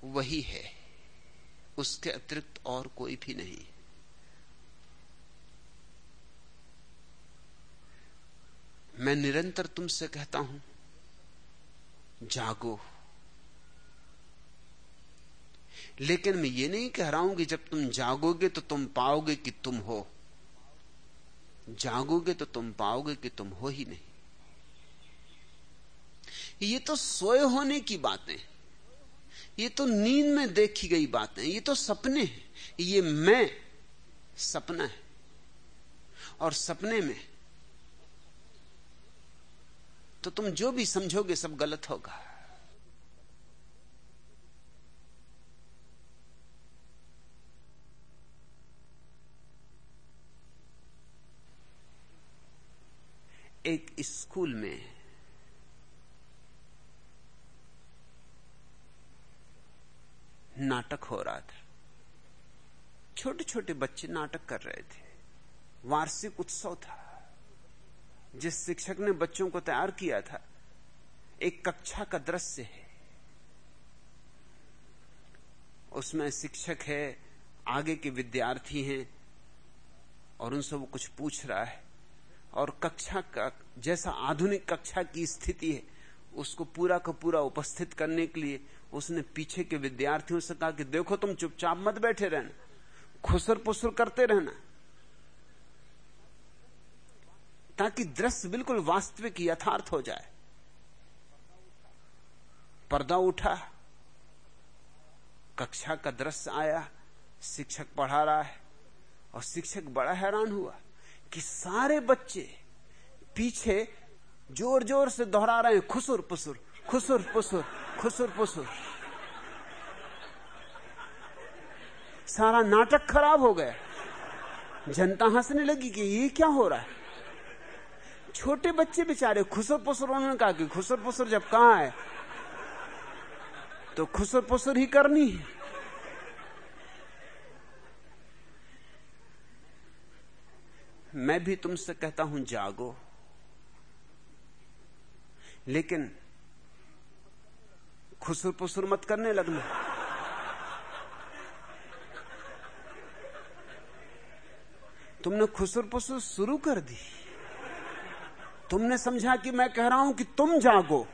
वही है। उसके अतिरिक्त और कोई भी नहीं। मैं निरंतर तुमसे कहता हूँ, जागो। लेकिन मैं ये नहीं कह रहा हूँ कि जब तुम जागोगे तो तुम पाओगे कि तुम हो। जागोगे तो तुम पाओगे कि तुम हो ही नहीं। ये तो सोए होने की बातें ये तो नींद में देखी गई बातें ये तो सपने हैं। ये मैं, सपना है। और सपने में तो तुम जो भी समझोगे सब गलत होगा। एक स्कूल में नाटक हो रहा था। छोटे छोटे बच्चे नाटक कर रहे थे। वार्षिक उत्सव था, जिस शिक्षक ने बच्चों को तैयार किया था। एक कक्षा का दृश्य है। उसमें शिक्षक है, आगे के विद्यार्थी हैं, और उनसे वो कुछ पूछ रहा है। और कक्षा का, जैसा आधुनिक कक्षा की स्थिति है, उसको पूरा का पूरा उपस्थित करने के लिए उसने पीछे के विद्यार्थियों से कहा कि देखो तुम चुपचाप मत बैठे रहना। खुसर पुसर करते रहना। ताकि दृश्य बिल्कुल वास्तविक, यथार्थ हो जाए। पर्दा उठा। कक्षा का दृश्य आया। शिक्षक पढ़ा रहा है। और शिक्षक बड़ा हैरान हुआ कि सारे बच्चे पीछे ज़ोर ज़ोर से दोहरा रहे हैं खुसुर पुसुर खुसुर पुसुर खुसुर पुसुर सारा नाटक खराब हो गया। जनता हंसने लगी कि ये क्या हो रहा है? छोटे बच्चे बेचारे खुसुर पुसुर उन्होंने कहा कि खुसुर पुसुर जब कहा है? तो खुसर पुसर ही करनी है। मैं भी तुमसे कहता हूँ, जागो। लेकिन खुसर पुसर मत करने लगना तुमने खुसर पुसर शुरू कर दी। तुमने समझा कि मैं कह रहा हूँ कि तुम जागो।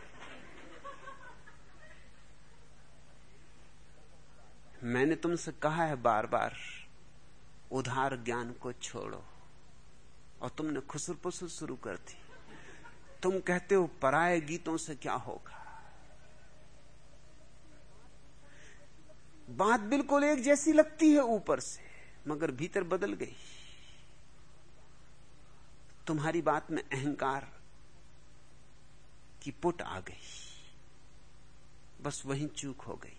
मैंने तुमसे कहा है बार बार उधार ज्ञान को छोड़ो। और तुमने खुसर पुसर शुरू कर दी। तुम कहते हो पराए गीतों से क्या होगा? बात बिल्कुल एक जैसी लगती है ऊपर से, मगर भीतर बदल गई। तुम्हारी बात में अहंकार की पुट आ गई। बस वहीं चूक हो गई।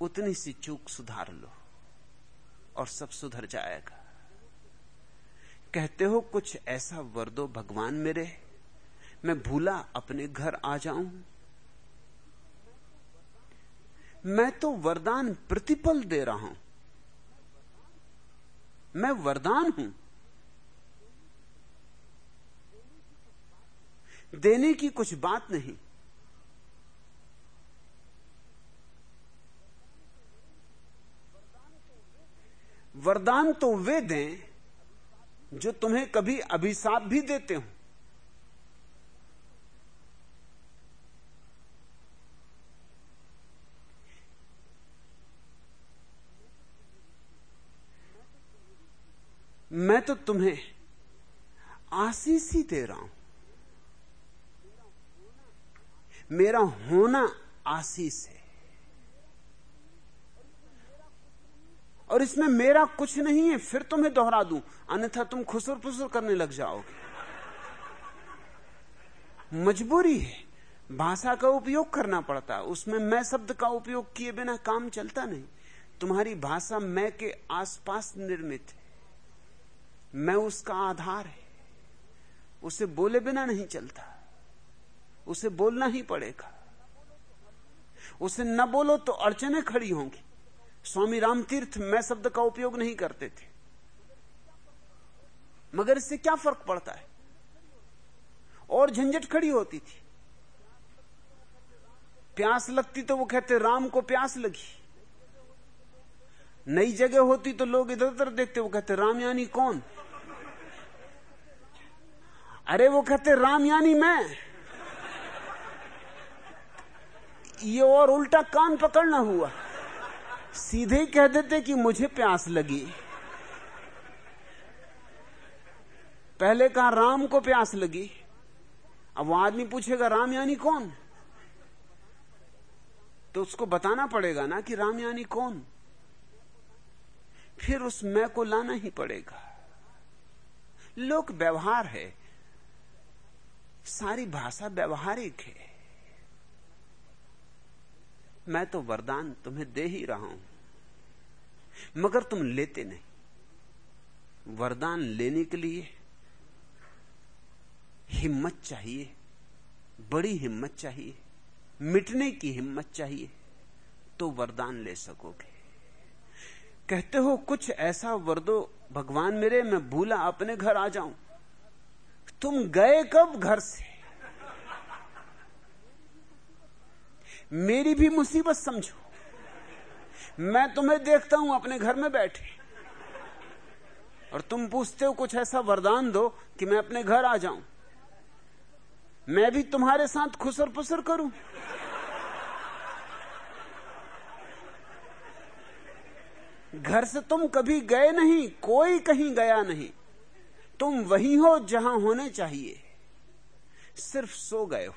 उतनी सी चूक सुधार लो और सब सुधर जाएगा। कहते हो कुछ ऐसा वर दो भगवान मेरे, मैं भूला अपने घर आ जाऊँ। मैं तो वरदान प्रतिपल दे रहा हूँ। मैं वरदान हूँ। देने की कुछ बात नहीं। वरदान तो वे दें जो तुम्हें कभी अभिशाप भी देते हो। मैं तो तुम्हें आशीष ही दे रहा हूँ। मेरा होना आशीष है। और इसमें मेरा कुछ नहीं है, फिर तुम्हें दोहरा दूँ। अन्यथा तुम खुसुर फुसुर करने लग जाओगे। मजबूरी है। भाषा का उपयोग करना पड़ता है। उसमें मैं शब्द का उपयोग किए बिना काम चलता नहीं। तुम्हारी भाषा मैं के आसपास निर्मित है। मैं उसका आधार है। उसे बोले बिना नहीं चलता। उसे बोलना ही पड़ेगा। उसे न बोलो तो अड़चने खड़ी होंगी। स्वामी रामतीर्थ मैं शब्द का उपयोग नहीं करते थे। मगर इससे क्या फ़र्क पड़ता है? और झंझट खड़ी होती थी। प्यास लगती तो वो कहते, राम को प्यास लगी। नई जगह होती तो लोग इधर उधर देखते, वो कहते, राम यानी कौन? अरे, वो कहते, राम यानी मैं। ये और उल्टा कान पकड़ना हुआ। सीधे ही कह देते कि मुझे प्यास लगी। पहले कहा, राम को प्यास लगी। अब वो आदमी पूछेगा, राम यानी कौन? तो उसको बताना पड़ेगा ना कि राम यानी कौन। फिर उस मैं को लाना ही पड़ेगा। लोक व्यवहार है। सारी भाषा व्यवहारिक है। मैं तो वरदान तुम्हें दे ही रहा हूँ। मगर तुम लेते नहीं। वरदान लेने के लिए हिम्मत चाहिए। बड़ी हिम्मत चाहिए। मिटने की हिम्मत चाहिए। तो वरदान ले सकोगे। कहते हो, कुछ ऐसा वर्दो भगवान मेरे, मैं भूला अपने घर आ जाऊँ। तुम गए कब घर से? मेरी भी मुसीबत समझो। मैं तुम्हें देखता हूँ, अपने घर में बैठे। और तुम पूछते हो, कुछ ऐसा वरदान दो कि मैं अपने घर आ जाऊँ। मैं भी तुम्हारे साथ खुसर पुसर करूँ। घर से तुम कभी गए नहीं, कोई कहीं गया नहीं। तुम वही हो जहाँ होने चाहिए। सिर्फ़ सो गए हो।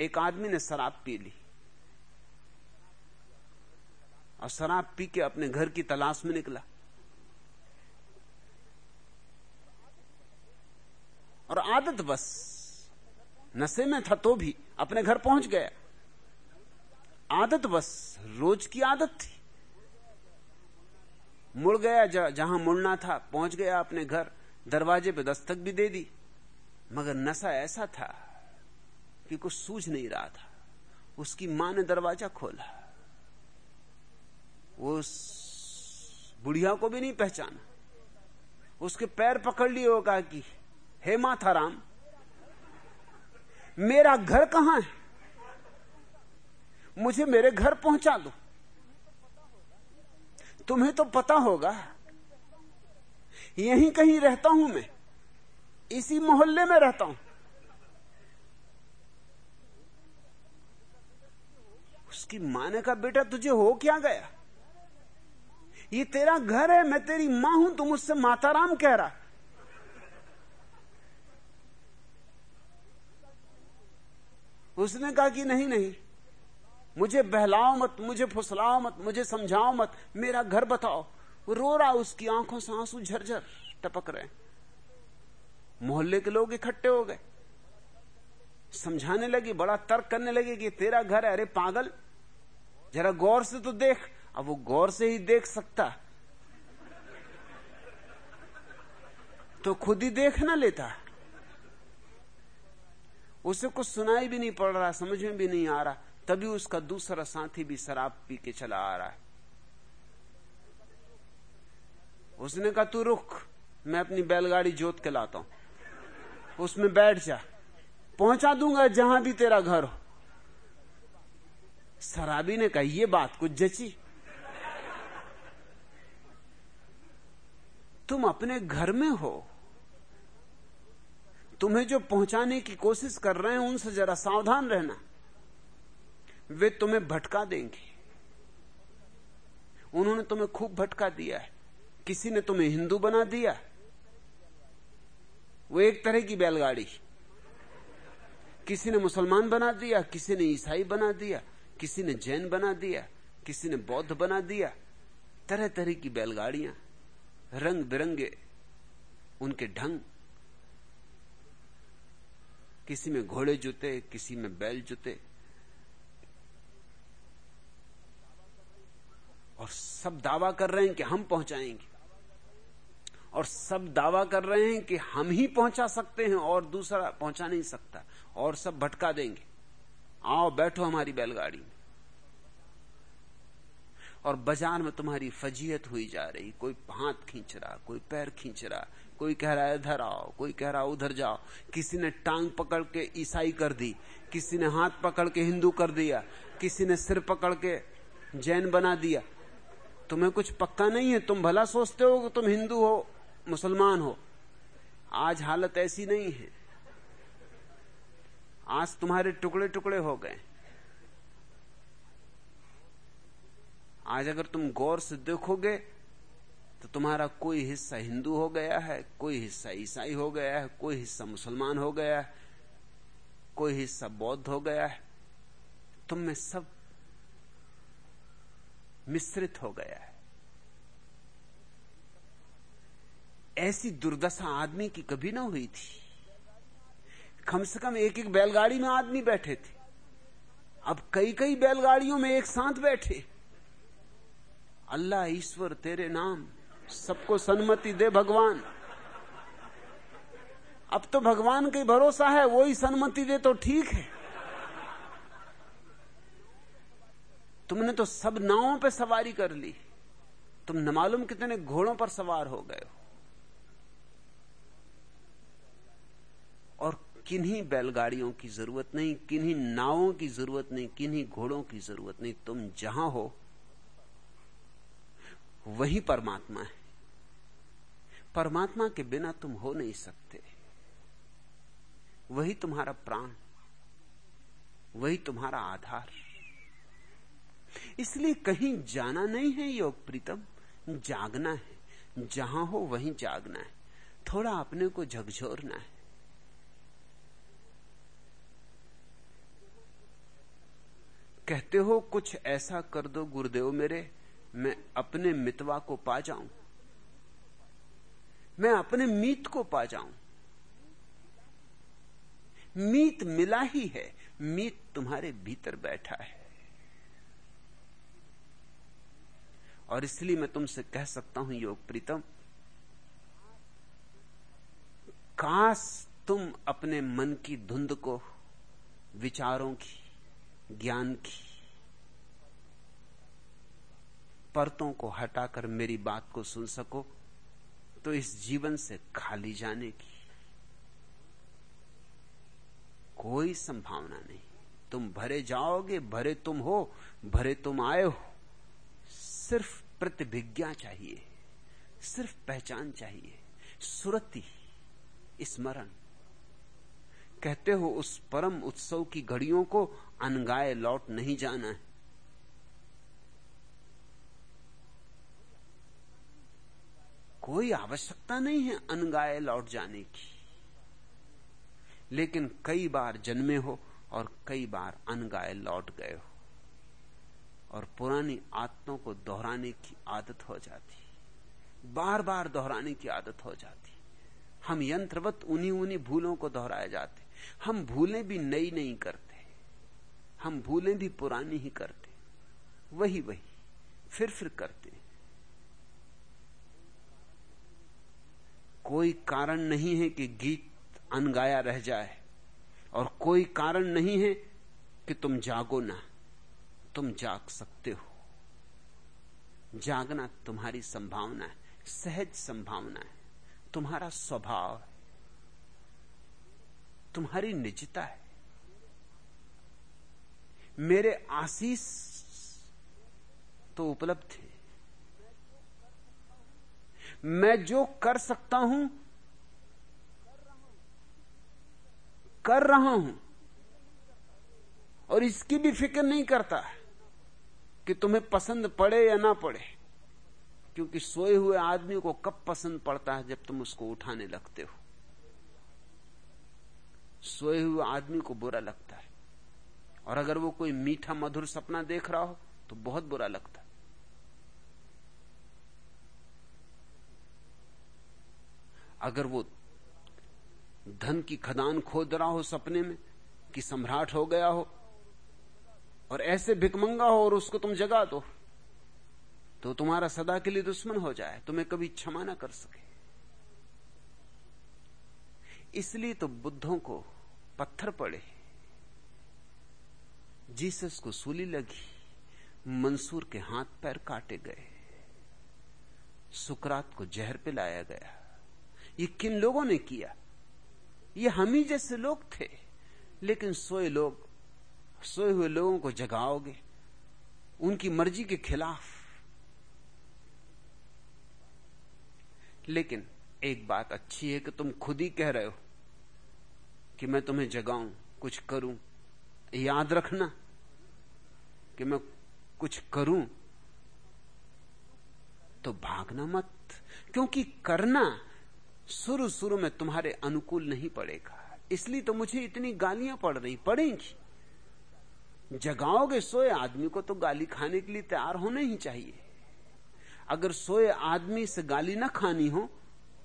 एक आदमी ने शराब पी ली। और शराब पी के अपने घर की तलाश में निकला। और आदत बस। नशे में था तो भी अपने घर पहुँच गया। आदत बस, रोज की आदत थी। मुड़ गया जहाँ मुड़ना था, पहुँच गया अपने घर, दरवाजे पे दस्तक भी दे दी। मगर नशा ऐसा था कि कुछ सूझ नहीं रहा था। उसकी माँ ने दरवाज़ा खोला। वो उस बुढ़िया को भी नहीं पहचाना। उसके पैर पकड़ लिए होगा कि, हे माथा राम मेरा घर कहाँ है? मुझे मेरे घर पहुँचा दो। तुम्हें तो पता होगा। यहीं कहीं रहता हूँ मैं। इसी मोहल्ले में रहता हूँ। उसकी माँ ने कहा, बेटा, तुझे हो क्या गया? ये तेरा घर है, मैं तेरी माँ हूँ, तुम मुझसे माताराम कह रहा उसने कहा कि नहीं नहीं। मुझे बहलाओ मत, मुझे फुसलाओ मत, मुझे समझाओ मत, मेरा घर बताओ। रो रहा उसकी आँखों से आँसू झरझर टपक रहे मोहल्ले के लोग इकट्ठे हो गए। समझाने लगी, बड़ा तर्क करने लगे कि तेरा घर है। अरे पागल, जरा गौर से तो देख। अब वो गौर से ही देख सकता। तो खुद ही देख ना लेता। उसे कुछ सुनाई भी नहीं पड़ रहा, समझ में भी नहीं आ रहा। तभी उसका दूसरा साथी भी शराब पी के चला आ रहा है। उसने कहा, तू रुक, मैं अपनी बैलगाड़ी जोत के लाता हूँ। उसमें बैठ जा, पहुँचा दूँगा जहाँ भी तेरा घर हो। शराबी ने कहा, ये बात कुछ जची। तुम अपने घर में हो। तुम्हें जो पहुँचाने की कोशिश कर रहे हैं, उनसे जरा सावधान रहना। वे तुम्हें भटका देंगे। उन्होंने तुम्हें खूब भटका दिया है। किसी ने तुम्हें हिंदू बना दिया। वो एक तरह की बैलगाड़ी। किसी ने मुसलमान बना दिया, किसी ने ईसाई बना दिया, किसी ने जैन बना दिया, किसी ने बौद्ध बना दिया। तरह तरह की बैलगाड़ियाँ रंग बिरंगे उनके ढंग। किसी में घोड़े जुते, किसी में बैल जुते और सब दावा कर रहे हैं कि हम पहुंचाएँगे। और सब दावा कर रहे हैं कि हम ही पहुँचा सकते हैं और दूसरा पहुँचा नहीं सकता और सब भटका देंगे। आओ बैठो हमारी बैलगाड़ी में। और बाज़ार में तुम्हारी फजीयत हुई जा रही। कोई हाथ खींच रहा, कोई पैर खींच रहा, कोई कह रहा है, इधर आओ। कोई कह रहा उधर जाओ। किसी ने टांग पकड़ के ईसाई कर दी, किसी ने हाथ पकड़ के हिंदू कर दिया, किसी ने सिर पकड़ के जैन बना दिया। तुम्हें कुछ पक्का नहीं है, तुम भला सोचते हो कि तुम हिंदू हो, मुसलमान हो। आज हालत ऐसी नहीं है। आज तुम्हारे टुकड़े टुकड़े हो गए। आज अगर तुम गौर से देखोगे तो तुम्हारा कोई हिस्सा हिंदू हो गया है, कोई हिस्सा ईसाई हो गया है, कोई हिस्सा मुसलमान हो गया है, कोई हिस्सा बौद्ध हो गया है। तुम में सब मिश्रित हो गया है। ऐसी दुर्दशा आदमी की कभी ना हुई थी। कम से कम एक एक बैलगाड़ी में आदमी बैठे थे। अब कई कई बैलगाड़ियों में एक साथ बैठे। अल्लाह ईश्वर तेरे नाम, सबको सन्मति दे भगवान। अब तो भगवान का भरोसा है, वो ही सन्मति दे तो ठीक है। तुमने तो सब नावों पे सवारी कर ली। तुम न मालूम कितने घोड़ों पर सवार हो गए हो। और किन्हीं बैलगाड़ियों की ज़रूरत नहीं, किन्हीं नावों की ज़रूरत नहीं, किन्हीं घोड़ों की ज़रूरत नहीं। तुम जहाँ हो, वही परमात्मा है। परमात्मा के बिना तुम हो नहीं सकते। वही तुम्हारा प्राण, वही तुम्हारा आधार। इसलिए कहीं जाना नहीं है योग प्रीतम, जागना है। जहाँ हो वहीं जागना है। थोड़ा अपने को झकझोरना है। कहते हो, कुछ ऐसा कर दो गुरुदेव मेरे, मैं अपने मितवा को पा जाऊँ। मैं अपने मीत को पा जाऊँ। मीत मिला ही है। मीत तुम्हारे भीतर बैठा है। और इसलिए मैं तुमसे कह सकता हूँ, योग प्रीतम, काश तुम अपने मन की धुंध को, विचारों की, ज्ञान की, परतों को हटाकर मेरी बात को सुन सको तो इस जीवन से खाली जाने की कोई संभावना नहीं। तुम भरे जाओगे, भरे तुम हो, भरे तुम आए हो। सिर्फ़ प्रतिभिज्ञा चाहिए, सिर्फ़ पहचान चाहिए, सुरति, स्मरण। कहते हो उस परम उत्सव की घड़ियों को अनगाए लौट नहीं जाना है। कोई आवश्यकता नहीं है अनगाए लौट जाने की। लेकिन कई बार जन्मे हो और कई बार अनगाए लौट गए हो। और पुरानी आदतों को दोहराने की आदत हो जाती। बार बार दोहराने की आदत हो जाती। हम यंत्रवत उन्हीं उन्हीं भूलों को दोहराए जाते। हम भूलें भी नई नहीं करते। हम भूलें भी पुरानी ही करते। वही वही फिर फिर करते। कोई कारण नहीं है कि गीत अनगाया रह जाए, और कोई कारण नहीं है कि तुम जागो ना। तुम जाग सकते हो। जागना तुम्हारी संभावना है, सहज संभावना है। तुम्हारा स्वभाव है। तुम्हारी निजता है। मेरे आशीष तो उपलब्ध है। मैं जो कर सकता हूँ, कर रहा हूँ, और इसकी भी फ़िक्र नहीं करता कि तुम्हें पसंद पड़े या ना पड़े, क्योंकि सोए हुए आदमी को कब पसंद पड़ता है जब तुम उसको उठाने लगते हो। सोए हुए आदमी को बुरा लगता है। और अगर वो कोई मीठा मधुर सपना देख रहा हो तो बहुत बुरा लगता है। अगर वो धन की खदान खोद रहा हो सपने में, कि सम्राट हो गया हो और ऐसे भिकमंगा हो और उसको तुम जगा दो तो तुम्हारा सदा के लिए दुश्मन हो जाए, तुम्हें कभी क्षमा ना कर सके। इसलिए तो बुद्धों को पत्थर पड़े। जीसस को सूली लगी, मंसूर के हाथ पैर काटे गए। सुकरात को जहर पिलाया गया। ये किन लोगों ने किया? ये हम ही जैसे लोग थे, लेकिन सोए लोग सोए हुए लोगों को जगाओगे, उनकी मर्ज़ी के खिलाफ। लेकिन एक बात अच्छी है कि तुम खुद ही कह रहे हो कि मैं तुम्हें जगाऊं, कुछ करूँ। याद रखना कि मैं कुछ करूँ तो भागना मत, क्योंकि करना शुरू शुरू में तुम्हारे अनुकूल नहीं पड़ेगा। इसलिए तो मुझे इतनी गालियाँ पड़ रही, पड़ेंगी। जगाओगे सोए आदमी को तो गाली खाने के लिए तैयार होना ही चाहिए। अगर सोए आदमी से गाली ना खानी हो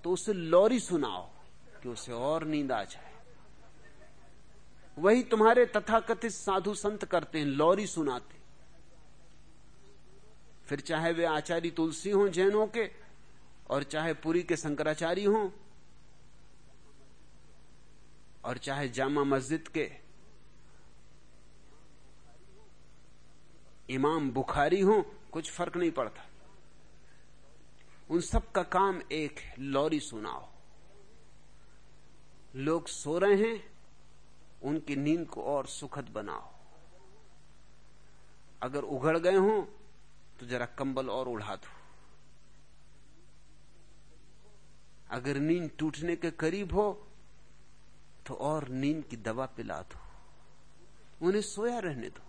तो उसे लौरी सुनाओ कि उसे और नींद आ जाए। वही तुम्हारे तथाकथित साधु संत करते हैं, लौरी सुनाते। फिर चाहे वे आचार्य तुलसी हो, जैनों के, और चाहे पुरी के शंकराचार्य हो, और चाहे जामा मस्जिद के इमाम बुखारी हो, कुछ फ़र्क नहीं पड़ता। उन सब का काम एक लॉरी सुनाओ। लोग सो रहे हैं, उनकी नींद को और सुखद बनाओ। अगर उघड़ गए हों तो जरा कंबल और उड़ा दो। अगर नींद टूटने के करीब हो तो और नींद की दवा पिला दो। उन्हें सोया रहने दो।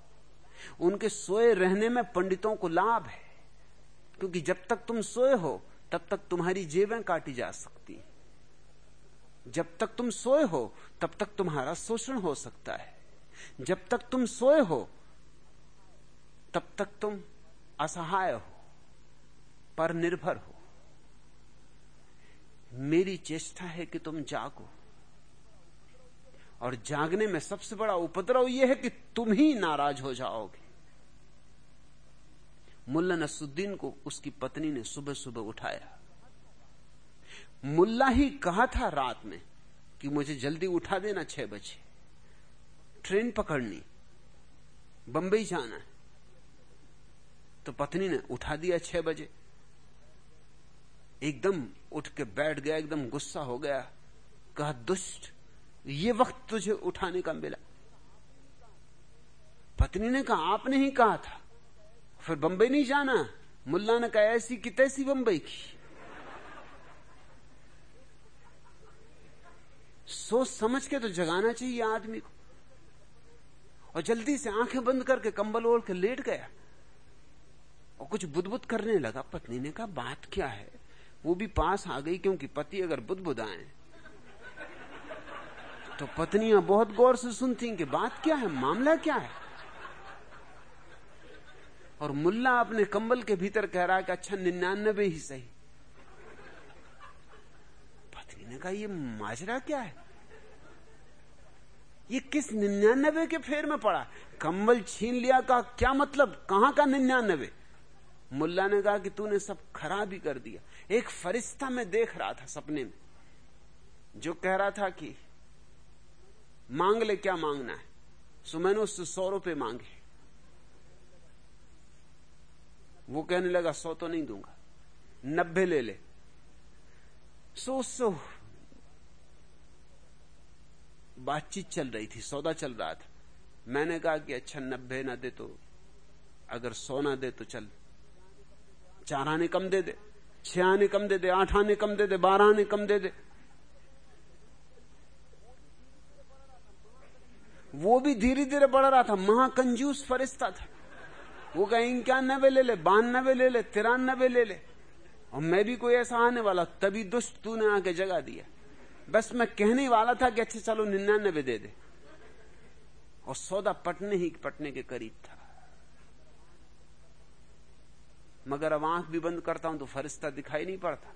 उनके सोए रहने में पंडितों को लाभ है। क्योंकि जब तक तुम सोए हो, तब तक तुम्हारी जेबें काटी जा सकती जब तक तुम सोए हो, तब तक तुम्हारा शोषण हो सकता है। जब तक तुम सोए हो, तब तक तुम असहाय हो, पर निर्भर हो। मेरी चेष्टा है कि तुम जागो। और जागने में सबसे बड़ा उपद्रव यह है कि तुम ही नाराज़ हो जाओगे। मुल्ला नसुद्दीन को उसकी पत्नी ने सुबह सुबह उठाया। मुल्ला ही कहा था रात में कि मुझे जल्दी उठा देना छह बजे। ट्रेन पकड़नी। बंबई जाना तो पत्नी ने उठा दिया छह बजे। एकदम उठ के बैठ गया, एकदम गुस्सा हो गया। कहा, दुष्ट ये वक्त तुझे उठाने का मिला। पत्नी ने कहा, आपने ही कहा था। फिर बंबई नहीं जाना? मुल्ला ने कहा, ऐसी कि तैसी बंबई की। सोच समझ के तो जगाना चाहिए आदमी को। और जल्दी से आँखें बंद करके कंबल ओढ़ के लेट गया। और कुछ बुदबुद करने लगा। पत्नी ने कहा, बात क्या है? वो भी पास आ गई क्योंकि पति अगर बुदबुद आए तो पत्नियाँ बहुत गौर से सुनती कि बात क्या है, मामला क्या है? और मुल्ला अपने कंबल के भीतर कह रहा है कि अच्छा निन्यानबे ही सही। पत्नी ने कहा, ये माजरा क्या है? ये किस निन्यानबे के फेर में पड़ा? कंबल छीन लिया का क्या मतलब? कहाँ का निन्यानबे? मुल्ला ने कहा कि तूने सब खराब ही कर दिया। एक फरिश्ता में देख रहा था सपने में, जो कह रहा था कि मांग ले, क्या मांगना है? सो मैंने उससे सौ रुपए मांगे। वो कहने लगा, सौ तो नहीं दूँगा। नब्बे ले ले। सो सो बातचीत चल रही थी, सौदा चल रहा था। मैंने कहा कि अच्छा नब्बे ना दे तो अगर सौ ना दे तो चल। चार आने कम दे दे, छह आने कम दे दे, आठ आने कम दे दे, बारह आने कम दे दे। वो भी धीरे धीरे बढ़ रहा था। महाकंजूस फरिश्ता था। वो कहीं, इक्यानबे ले ले, बानबे ले ले, तिरानबे ले ले। और मैं भी कोई ऐसा आने वाला, तभी दुष्ट तूने आके जगा दिया। बस मैं कहने वाला था कि अच्छा चलो निन्यानबे दे दे। और सौदा पटने ही पटने के करीब था। मगर अब आँख भी बंद करता हूँ तो फरिश्ता दिखाई नहीं पड़ता।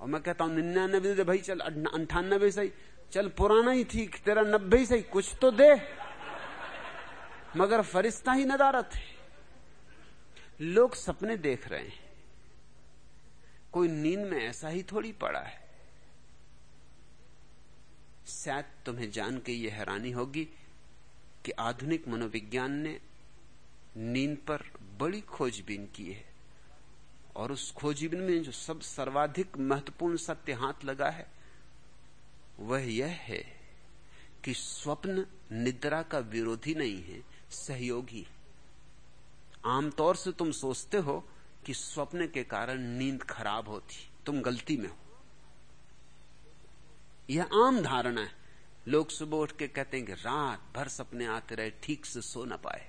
और मैं कहता हूँ, निन्यानबे दे भाई, चल, अंठानबे सही। चल पुराना ही ठीक तेरा नब्बे ही सही कुछ तो दे। मगर फरिश्ता ही नदारत है। लोग सपने देख रहे हैं। कोई नींद में ऐसा ही थोड़ी पड़ा है। शायद तुम्हें जान के यह हैरानी होगी कि आधुनिक मनोविज्ञान ने नींद पर बड़ी खोजबीन की है। और उस खोजबीन में जो सब सर्वाधिक महत्वपूर्ण सत्य हाथ लगा है वह यह है कि स्वप्न निद्रा का विरोधी नहीं है, सहयोगी आमतौर से तुम सोचते हो कि स्वप्न के कारण नींद खराब होती, तुम गलती में हो। यह आम धारणा है। लोग सुबह उठ के कहते हैं कि रात भर सपने आते रहे, ठीक से सो ना पाए।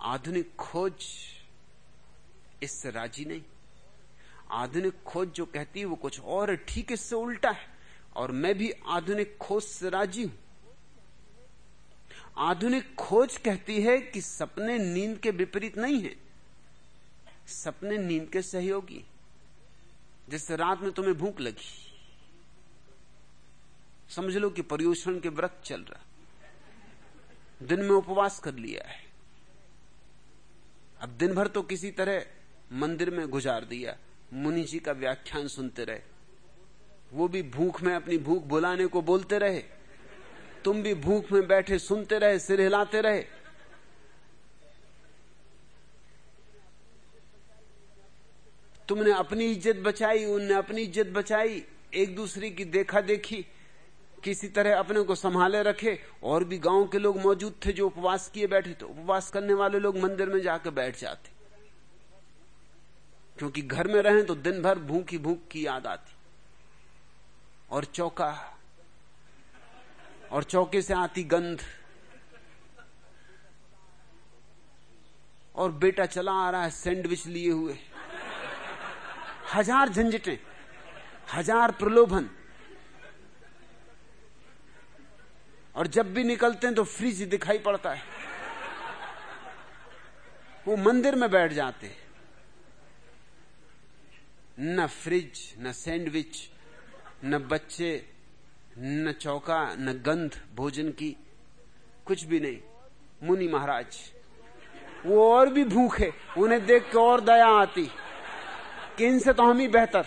आधुनिक खोज इससे राज़ी नहीं। आधुनिक खोज जो कहती है वो कुछ और ठीक इससे उल्टा है। और मैं भी आधुनिक खोज से राज़ी हूँ। आधुनिक खोज कहती है कि सपने नींद के विपरीत नहीं है। सपने नींद के सहयोगी जिससे रात में तुम्हें भूख लगी। समझ लो कि पर्यूषण के व्रत चल रहा दिन में उपवास कर लिया है। अब दिन भर तो किसी तरह मंदिर में गुजार दिया। मुनि जी का व्याख्यान सुनते रहे। वो भी भूख में अपनी भूख बुलाने को बोलते रहे। तुम भी भूख में बैठे सुनते रहे, सिर हिलाते रहे। तुमने अपनी इज़्ज़त बचाई, उनने अपनी इज़्ज़त बचाई, एक दूसरे की देखा देखी, किसी तरह अपने को संभाले रखे। और भी गाँव के लोग मौजूद थे जो उपवास किए बैठे थे उपवास करने वाले लोग मंदिर में जाकर बैठ जाते। क्योंकि घर में रहें तो दिन भर भूखी भूख की याद आती। और चौका, और चौके से आती गंध। और बेटा चला आ रहा है सैंडविच लिए हुए। हज़ार झंझटें, हज़ार प्रलोभन। और जब भी निकलते हैं तो फ्रिज दिखाई पड़ता है। वो मंदिर में बैठ जाते न फ्रिज, न सैंडविच, न बच्चे, न चौका, न गंध भोजन की, कुछ भी नहीं। मुनि महाराज, वो और भी भूखे उन्हें देख के और दया आती। कि इनसे तो हम ही बेहतर।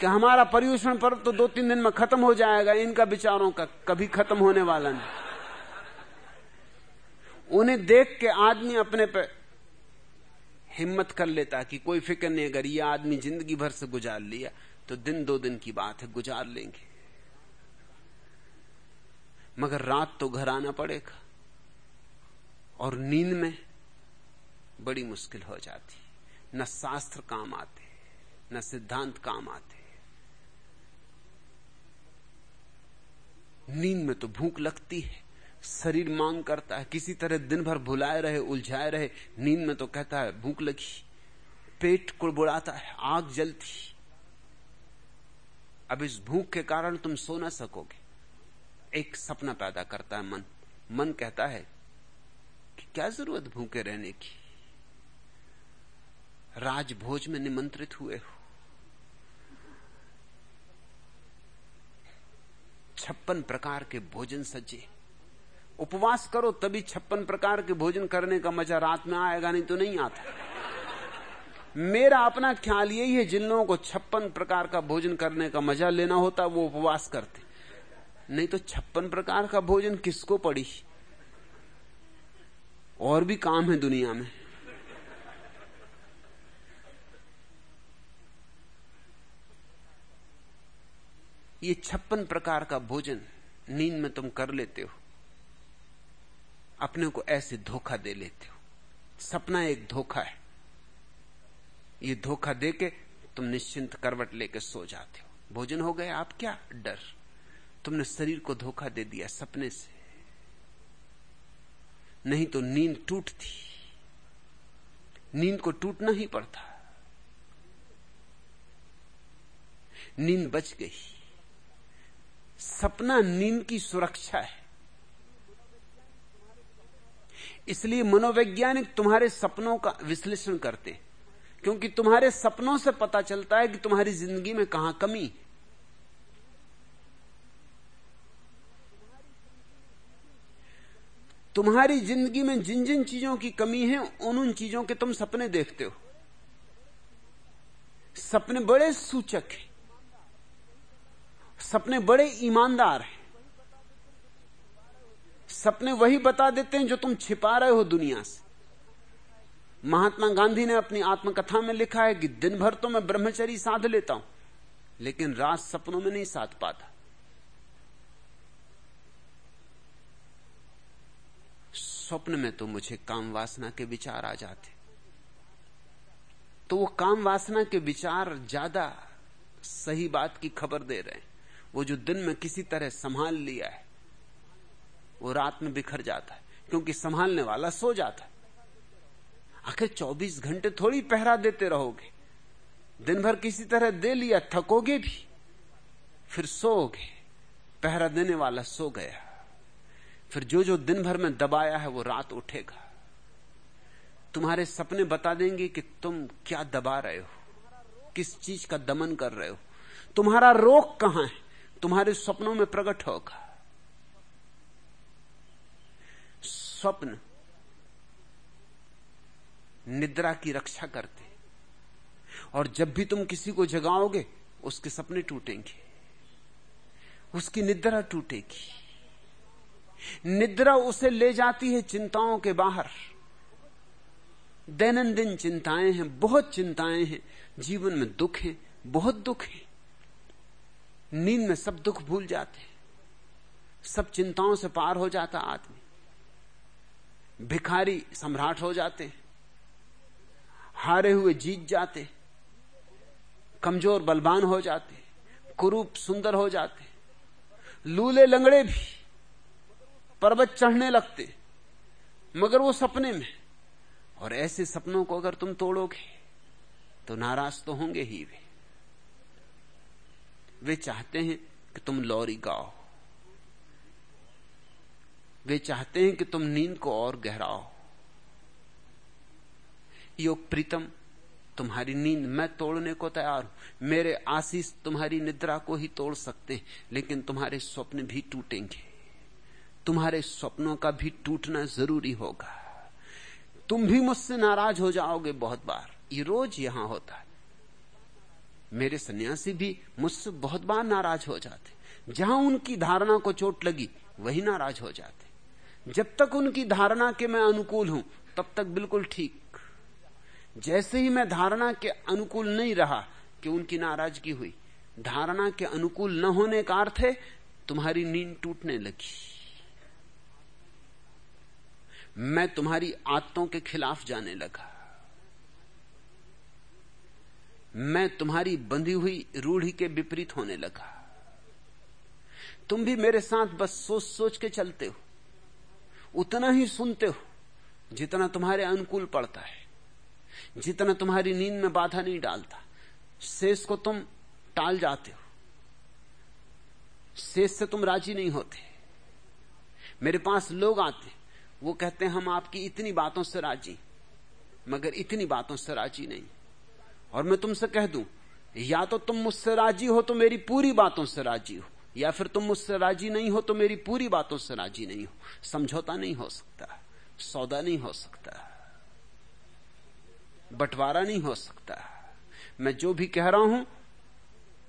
कि हमारा पर्यूषण पर्व तो दो तीन दिन में खत्म हो जाएगा, इनका विचारों का कभी खत्म होने वाला नहीं। उन्हें देख के आदमी अपने पे हिम्मत कर लेता कि कोई फ़िक्र नहीं, अगर ये आदमी ज़िंदगी भर से गुजार लिया तो दिन दो दिन की बात है, गुजार लेंगे। मगर रात तो घर आना पड़ेगा, और नींद में बड़ी मुश्किल हो जाती। न शास्त्र काम आते, न सिद्धांत काम आते। नींद में तो भूख लगती है। शरीर मांग करता है, किसी तरह दिन भर भुलाए रहे, उलझाए रहे, नींद में तो कहता है, भूख लगी। पेट कुड़बुड़ाता है, आग जलती। अब इस भूख के कारण तुम सो ना सकोगे। एक सपना पैदा करता है मन। मन कहता है कि क्या ज़रूरत भूखे रहने की? राजभोज में निमंत्रित हुए हो। छप्पन प्रकार के भोजन सज्जे उपवास करो, तभी छप्पन प्रकार के भोजन करने का मज़ा रात में आएगा, नहीं तो नहीं आता। मेरा अपना ख्याल यही है, जिन लोगों को छप्पन प्रकार का भोजन करने का मज़ा लेना होता, वो उपवास करते। नहीं तो छप्पन प्रकार का भोजन किसको पड़ी? और भी काम है दुनिया में। ये छप्पन प्रकार का भोजन नींद में तुम कर लेते हो। अपने को ऐसे धोखा दे लेते हो। सपना एक धोखा है। ये धोखा दे के तुम निश्चिंत करवट लेके सो जाते हो। भोजन हो गए आप क्या डर? तुमने शरीर को धोखा दे दिया सपने से। नहीं तो नींद टूटती। नींद को टूटना ही पड़ता। नींद बच गई। सपना नींद की सुरक्षा है। इसलिए मनोवैज्ञानिक तुम्हारे सपनों का विश्लेषण करते क्योंकि तुम्हारे सपनों से पता चलता है कि तुम्हारी ज़िंदगी में कहाँ कमी तुम्हारी ज़िंदगी में जिन जिन चीज़ों की कमी है उन उन चीज़ों के तुम सपने देखते हो। सपने बड़े सूचक हैं। सपने बड़े ईमानदार हैं। सपने वही बता देते हैं जो तुम छिपा रहे हो दुनिया से। महात्मा गांधी ने अपनी आत्मकथा में लिखा है कि दिन भर तो मैं ब्रह्मचरी साध लेता हूँ, लेकिन रात सपनों में नहीं साध पाता। स्वप्न में तो मुझे काम वासना के विचार आ जाते। तो वो काम वासना के विचार ज़्यादा सही बात की खबर दे रहे हैं। वो जो दिन में किसी तरह संभाल लिया है वो रात में बिखर जाता है, क्योंकि संभालने वाला सो जाता है। आखिर 24 घंटे थोड़ी पहरा देते रहोगे दिन भर किसी तरह दे लिया, थकोगे भी, फिर सोओगे, पहरा देने वाला सो गया। फिर जो जो दिन भर में दबाया है, वो रात उठेगा। तुम्हारे सपने बता देंगे कि तुम क्या दबा रहे हो, किस चीज़ का दमन कर रहे हो। तुम्हारा रोग कहाँ है? तुम्हारे सपनों में प्रकट होगा। स्वप्न, निद्रा की रक्षा करते। और जब भी तुम किसी को जगाओगे, उसके सपने टूटेंगे। उसकी निद्रा टूटेगी। निद्रा उसे ले जाती है चिंताओं के बाहर। दैनंदिन चिंताएँ हैं, बहुत चिंताएँ हैं। जीवन में दुख है, बहुत दुख है। नींद में सब दुख भूल जाते हैं। सब चिंताओं से पार हो जाता आदमी। भिखारी सम्राट हो जाते हारे हुए जीत जाते कमज़ोर बलवान हो जाते कुरूप सुंदर हो जाते लूले लंगड़े भी पर्वत चढ़ने लगते मगर वो सपने में, और ऐसे सपनों को अगर तुम तोड़ोगे तो नाराज़ तो होंगे ही वे। वे चाहते हैं कि तुम लौरी गाओ। वे चाहते हैं कि तुम नींद को और गहराओ। योग प्रीतम, तुम्हारी नींद मैं तोड़ने को तैयार हूँ। मेरे आशीष तुम्हारी निद्रा को ही तोड़ सकते हैं, लेकिन तुम्हारे स्वप्न भी टूटेंगे। तुम्हारे स्वप्नों का भी टूटना ज़रूरी होगा। तुम भी मुझसे नाराज़ हो जाओगे बहुत बार। ये रोज यहाँ होता है। मेरे सन्यासी भी मुझसे बहुत बार नाराज़ हो जाते जहाँ उनकी धारणा को चोट लगी, वही नाराज़ हो जाते जब तक उनकी धारणा के मैं अनुकूल हूँ, तब तक बिल्कुल ठीक। जैसे ही मैं धारणा के अनुकूल नहीं रहा कि उनकी नाराज़गी हुई, धारणा के अनुकूल न होने का अर्थ है तुम्हारी नींद टूटने लगी। मैं तुम्हारी आदतों के खिलाफ जाने लगा। मैं तुम्हारी बंधी हुई रूढ़ी के विपरीत होने लगा। तुम भी मेरे साथ बस सोच सोच के चलते हो। उतना ही सुनते हो जितना तुम्हारे अनुकूल पड़ता है। जितना तुम्हारी नींद में बाधा नहीं डालता। शेष को तुम टाल जाते हो। शेष से तुम राज़ी नहीं होते। मेरे पास लोग आते वो कहते हैं, हम आपकी इतनी बातों से राज़ी, मगर इतनी बातों से राज़ी नहीं। और मैं तुमसे कह दूँ, या तो तुम मुझसे राज़ी हो तो मेरी पूरी बातों से राज़ी हो। या फिर तुम मुझसे राज़ी नहीं हो तो मेरी पूरी बातों से राज़ी नहीं हो। समझौता नहीं हो सकता, सौदा नहीं हो सकता, बंटवारा नहीं हो सकता। मैं जो भी कह रहा हूँ,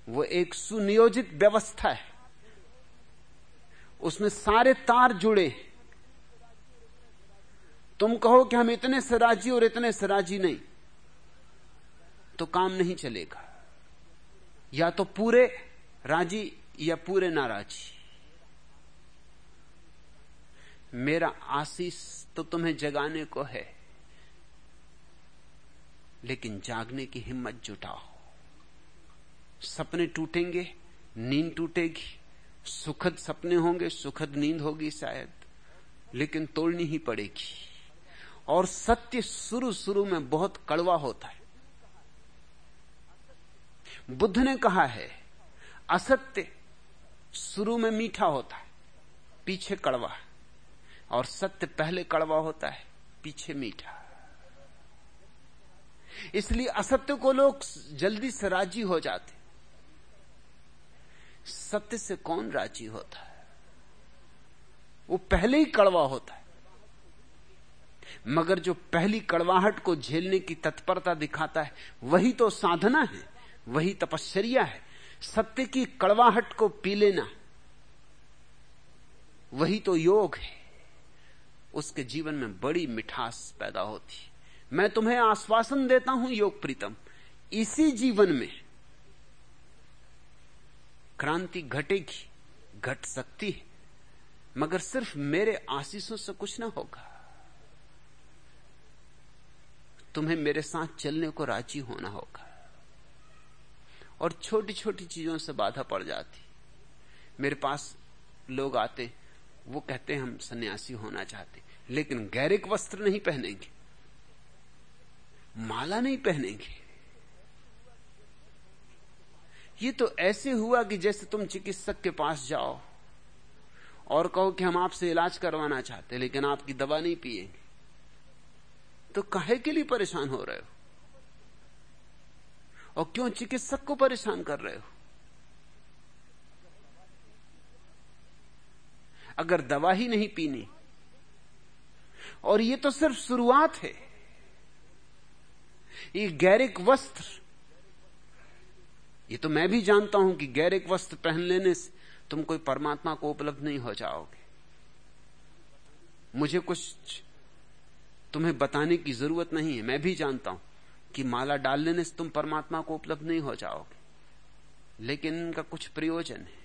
वो एक सुनियोजित व्यवस्था है। उसमें सारे तार जुड़े तुम कहो कि हम इतने से राज़ी और इतने से राज़ी नहीं तो काम नहीं चलेगा। या तो पूरे राज़ी या पूरे नाराजी। मेरा आशीष तो तुम्हें जगाने को है, लेकिन जागने की हिम्मत जुटाओ। सपने टूटेंगे, नींद टूटेगी, सुखद सपने होंगे, सुखद नींद होगी शायद, लेकिन तोड़नी ही पड़ेगी। और सत्य शुरू शुरू में बहुत कड़वा होता है। बुद्ध ने कहा है, असत्य शुरू में मीठा होता है, पीछे कड़वा और सत्य पहले कड़वा होता है, पीछे मीठा इसलिए असत्य को लोग जल्दी से राज़ी हो जाते सत्य से कौन राज़ी होता है? वो पहले ही कड़वा होता है। मगर जो पहली कड़वाहट को झेलने की तत्परता दिखाता है, वही तो साधना है, वही तपश्चर्या है सत्य की कड़वाहट को पी लेना, वही तो योग है। उसके जीवन में बड़ी मिठास पैदा होती। मैं तुम्हें आश्वासन देता हूँ, योग प्रीतम, इसी जीवन में क्रांति घटेगी, घट सकती है, मगर सिर्फ़ मेरे आशीषों से कुछ ना होगा। तुम्हें मेरे साथ चलने को राज़ी होना होगा। और छोटी छोटी चीज़ों से बाधा पड़ जाती। मेरे पास लोग आते, वो कहते, हम सन्यासी होना चाहते, लेकिन गैरिक वस्त्र नहीं पहनेंगे, माला नहीं पहनेंगे। ये तो ऐसे हुआ कि जैसे तुम चिकित्सक के पास जाओ और कहो कि हम आपसे इलाज करवाना चाहते, लेकिन आपकी दवा नहीं पिएँगे तो कहे के लिए परेशान हो रहे हो? और क्यों चिकित्सक को परेशान कर रहे हो? अगर दवा ही नहीं पीनी, और ये तो सिर्फ़ शुरुआत है, ये गैरिक वस्त्र, ये तो मैं भी जानता हूँ कि गैरिक वस्त्र पहन लेने से तुम कोई परमात्मा को उपलब्ध नहीं हो जाओगे। मुझे कुछ तुम्हें बताने की ज़रूरत नहीं है, मैं भी जानता हूँ। कि माला डाल लेने से तुम परमात्मा को उपलब्ध नहीं हो जाओगे। लेकिन इनका कुछ प्रयोजन है।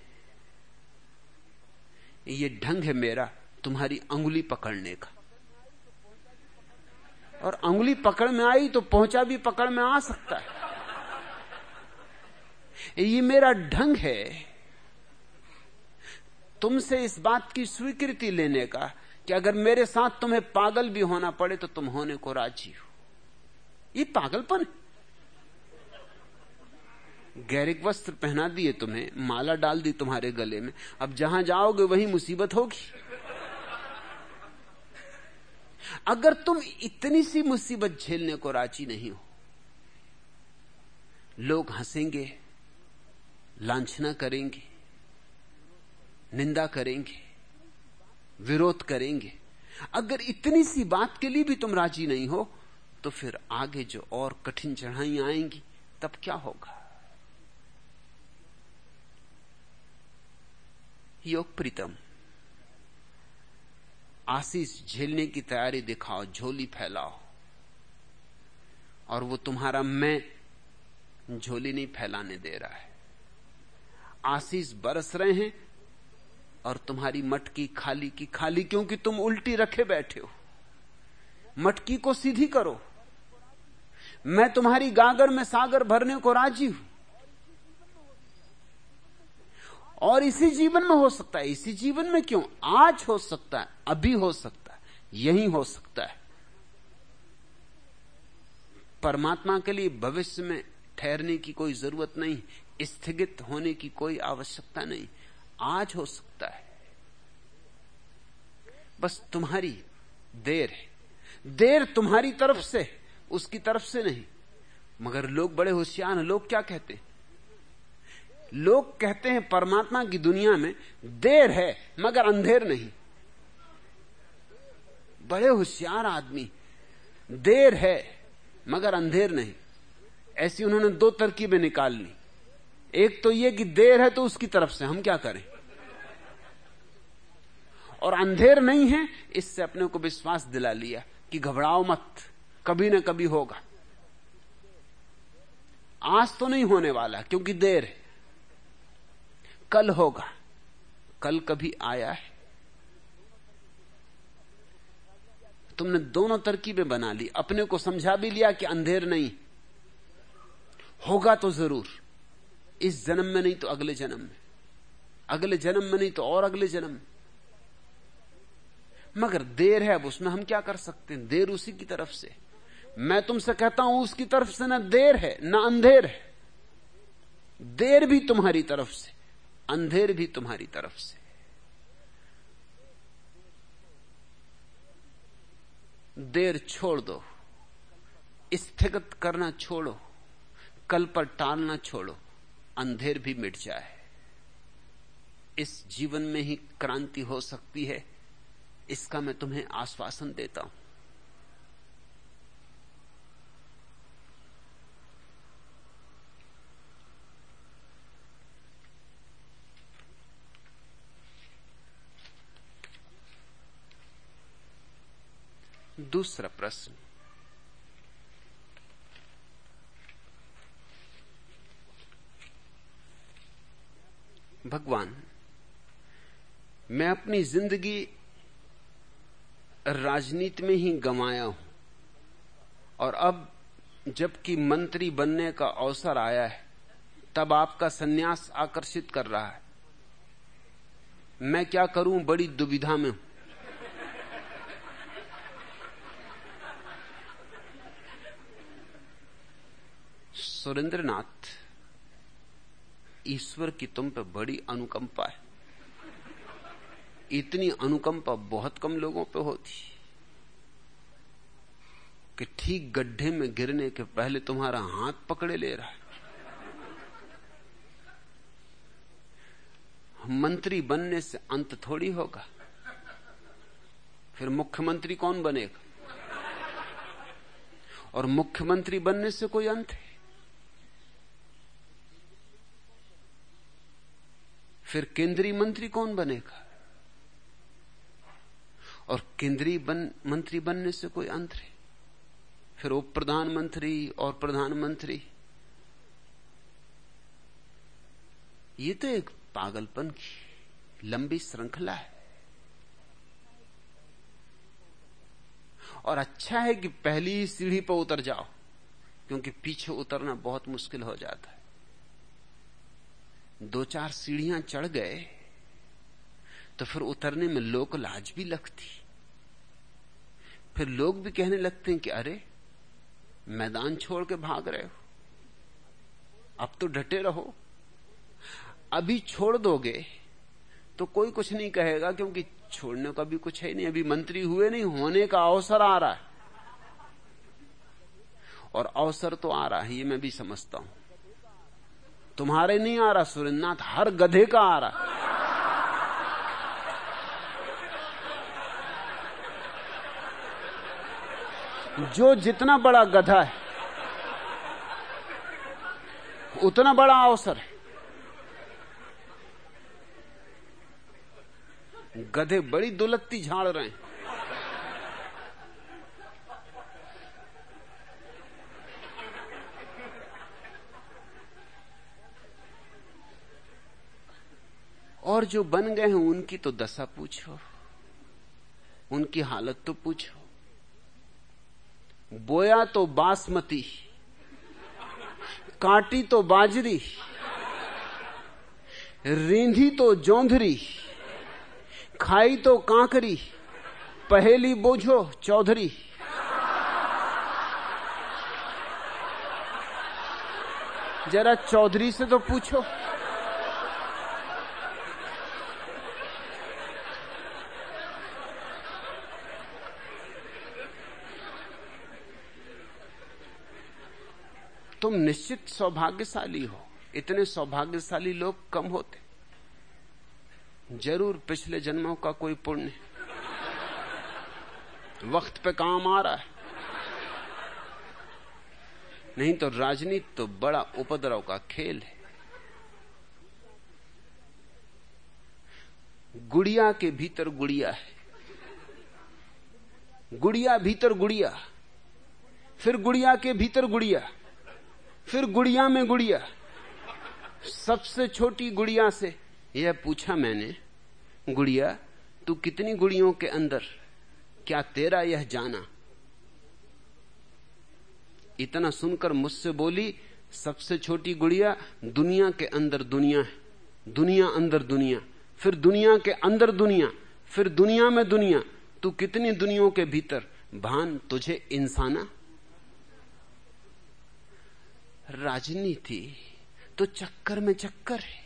ये ढंग है मेरा तुम्हारी अंगुली पकड़ने का। और अंगुली पकड़ में आई तो पहुँचा भी पकड़ में आ सकता है। ये मेरा ढंग है। तुमसे इस बात की स्वीकृति लेने का कि अगर मेरे साथ तुम्हें पागल भी होना पड़े तो तुम होने को राज़ी हो। ये पागलपन गैरिक वस्त्र पहना दिए तुम्हें, माला डाल दी तुम्हारे गले में। अब जहाँ जाओगे वही मुसीबत होगी। अगर तुम इतनी सी मुसीबत झेलने को राज़ी नहीं हो, लोग हंसेंगे, लांछना करेंगे, निंदा करेंगे, विरोध करेंगे। अगर इतनी सी बात के लिए भी तुम राज़ी नहीं हो तो फिर आगे जो और कठिन चढ़ाई आएँगी, तब क्या होगा? योग प्रीतम, आशीष झेलने की तैयारी दिखाओ, झोली फैलाओ। और वो तुम्हारा मैं झोली नहीं फैलाने दे रहा है। आशीष बरस रहे हैं और तुम्हारी मटकी खाली की खाली, क्योंकि तुम उल्टी रखे बैठे हो। मटकी को सीधी करो। मैं तुम्हारी गागर में सागर भरने को राज़ी हूँ। और इसी जीवन में हो सकता है, इसी जीवन में क्यों? आज हो सकता है, अभी हो सकता है, यही हो सकता है। परमात्मा के लिए भविष्य में ठहरने की कोई ज़रूरत नहीं, स्थगित होने की कोई आवश्यकता नहीं, आज हो सकता है। बस तुम्हारी देर है, देर तुम्हारी तरफ़ से उसकी तरफ़ से नहीं। मगर लोग बड़े होशियार हैं। लोग क्या कहते हैं? लोग कहते हैं, परमात्मा की दुनिया में देर है, मगर अंधेर नहीं। बड़े होशियार आदमी, देर है, मगर अंधेर नहीं। ऐसी उन्होंने दो तरकीबें निकाल ली एक तो यह कि देर है तो उसकी तरफ़ से, हम क्या करें? और अंधेर नहीं है, इससे अपने को विश्वास दिला लिया कि घबराओ मत। कभी ना कभी होगा। आज तो नहीं होने वाला, क्योंकि देर है। कल होगा। कल कभी आया है। तुमने दोनों तरकीबें बना ली, अपने को समझा भी लिया कि अंधेर नहीं। होगा तो ज़रूर। इस जन्म में नहीं तो अगले जन्म में। अगले जन्म में नहीं तो और अगले जन्म में। मगर देर है, अब उसमें हम क्या कर सकते हैं? देर उसी की तरफ़ से। मैं तुमसे कहता हूँ, उसकी तरफ़ से ना देर है, ना अंधेर है। देर भी तुम्हारी तरफ़ से, अंधेर भी तुम्हारी तरफ़ से। देर छोड़ दो, स्थगित करना छोड़ो, कल पर टालना छोड़ो, अंधेर भी मिट जाए। इस जीवन में ही क्रांति हो सकती है, इसका मैं तुम्हें आश्वासन देता हूँ। दूसरा प्रश्न। भगवान, मैं अपनी ज़िंदगी राजनीति में ही गंवाया हूँ और अब जबकि मंत्री बनने का अवसर आया है, तब आपका सन्यास आकर्षित कर रहा है। मैं क्या करूँ बड़ी दुविधा में हूँ। सुरेंद्रनाथ ईश्वर की तुम पे बड़ी अनुकंपा है। इतनी अनुकंपा बहुत कम लोगों पे होती कि ठीक गड्ढे में गिरने के पहले तुम्हारा हाथ पकड़े ले रहा है। मंत्री बनने से अंत थोड़ी होगा। फिर मुख्यमंत्री कौन बनेगा? और मुख्यमंत्री बनने से कोई अंत है? फिर केंद्रीय मंत्री कौन बनेगा? और केंद्रीय बन, मंत्री बनने से कोई अंत है फिर उप प्रधानमंत्री और प्रधानमंत्री। ये तो एक पागलपन की लंबी श्रृंखला है। और अच्छा है कि पहली सीढ़ी पर उतर जाओ क्योंकि पीछे उतरना बहुत मुश्किल हो जाता है। दो चार सीढ़ियाँ चढ़ गए तो फिर उतरने में लोक लाज भी लगती। फिर लोग भी कहने लगते हैं कि अरे, मैदान छोड़ के भाग रहे हो। अब तो डटे रहो। अभी छोड़ दोगे तो कोई कुछ नहीं कहेगा, क्योंकि छोड़ने का भी कुछ है नहीं। अभी मंत्री हुए नहीं, होने का अवसर आ रहा है। और अवसर तो आ रहा है, ये मैं भी समझता हूँ। तुम्हारे नहीं आ रहा सुरेंद्रनाथ हर गधे का आ रहा। जो जितना बड़ा गधा है, उतना बड़ा अवसर है। गधे बड़ी दुलत्ती झाड़ रहे हैं। और जो बन गए हैं, उनकी तो दशा पूछो। उनकी हालत तो पूछो। बोया तो बासमती, काटी तो बाजरी, रींधी तो जौंधरी, खाई तो कांकरी, पहेली बोझो चौधरी। जरा चौधरी से तो पूछो। तुम निश्चित सौभाग्यशाली हो। इतने सौभाग्यशाली लोग कम होते। ज़रूर पिछले जन्मों का कोई पुण्य। वक्त पे काम आ रहा है। नहीं तो राजनीति तो बड़ा उपद्रव का खेल है। गुड़िया के भीतर गुड़िया है। गुड़िया भीतर गुड़िया। फिर गुड़िया के भीतर गुड़िया। फिर गुड़िया में गुड़िया। सबसे छोटी गुड़िया से, यह पूछा मैंने, गुड़िया, तू कितनी गुड़ियों के अंदर, क्या तेरा यह जाना? इतना सुनकर मुझसे बोली, सबसे छोटी गुड़िया, दुनिया के अंदर दुनिया है। दुनिया अंदर दुनिया, फिर दुनिया के अंदर दुनिया, फिर दुनिया में दुनिया। तू कितनी दुनियाओं के भीतर, भान तुझे इंसाना? राजनीति तो चक्कर में चक्कर है,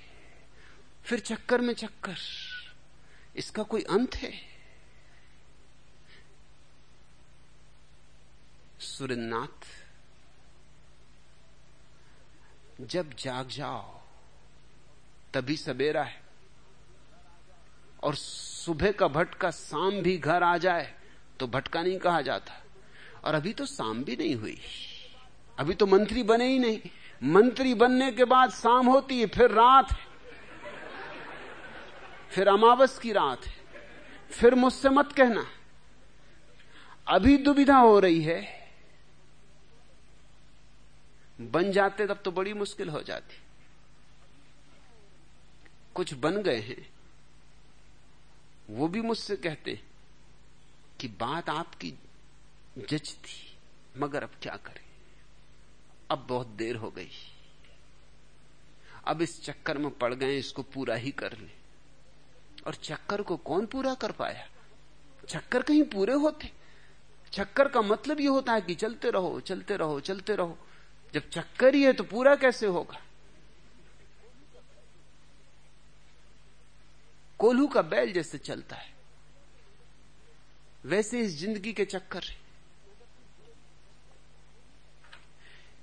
फिर चक्कर में चक्कर। इसका कोई अंत है? सुरनाथ जब जाग जाओ, तभी सवेरा है, और सुबह का भटका शाम भी घर आ जाए तो भटका नहीं कहा जाता, और अभी तो शाम भी नहीं हुई। अभी तो मंत्री बने ही नहीं। मंत्री बनने के बाद शाम होती है, फिर रात है। फिर अमावस की रात है। फिर मुझसे मत कहना। अभी दुविधा हो रही है। बन जाते तब तो बड़ी मुश्किल हो जाती। कुछ बन गए हैं। वो भी मुझसे कहते कि बात आपकी जच थी मगर अब क्या करें? अब बहुत देर हो गई। अब इस चक्कर में पड़ गए, इसको पूरा ही कर ले। और चक्कर को कौन पूरा कर पाया? चक्कर कहीं पूरे होते। चक्कर का मतलब यह होता है कि चलते रहो चलते रहो चलते रहो। जब चक्कर ही है तो पूरा कैसे होगा? कोल्हू का बैल जैसे चलता है। वैसे इस ज़िंदगी के चक्कर है।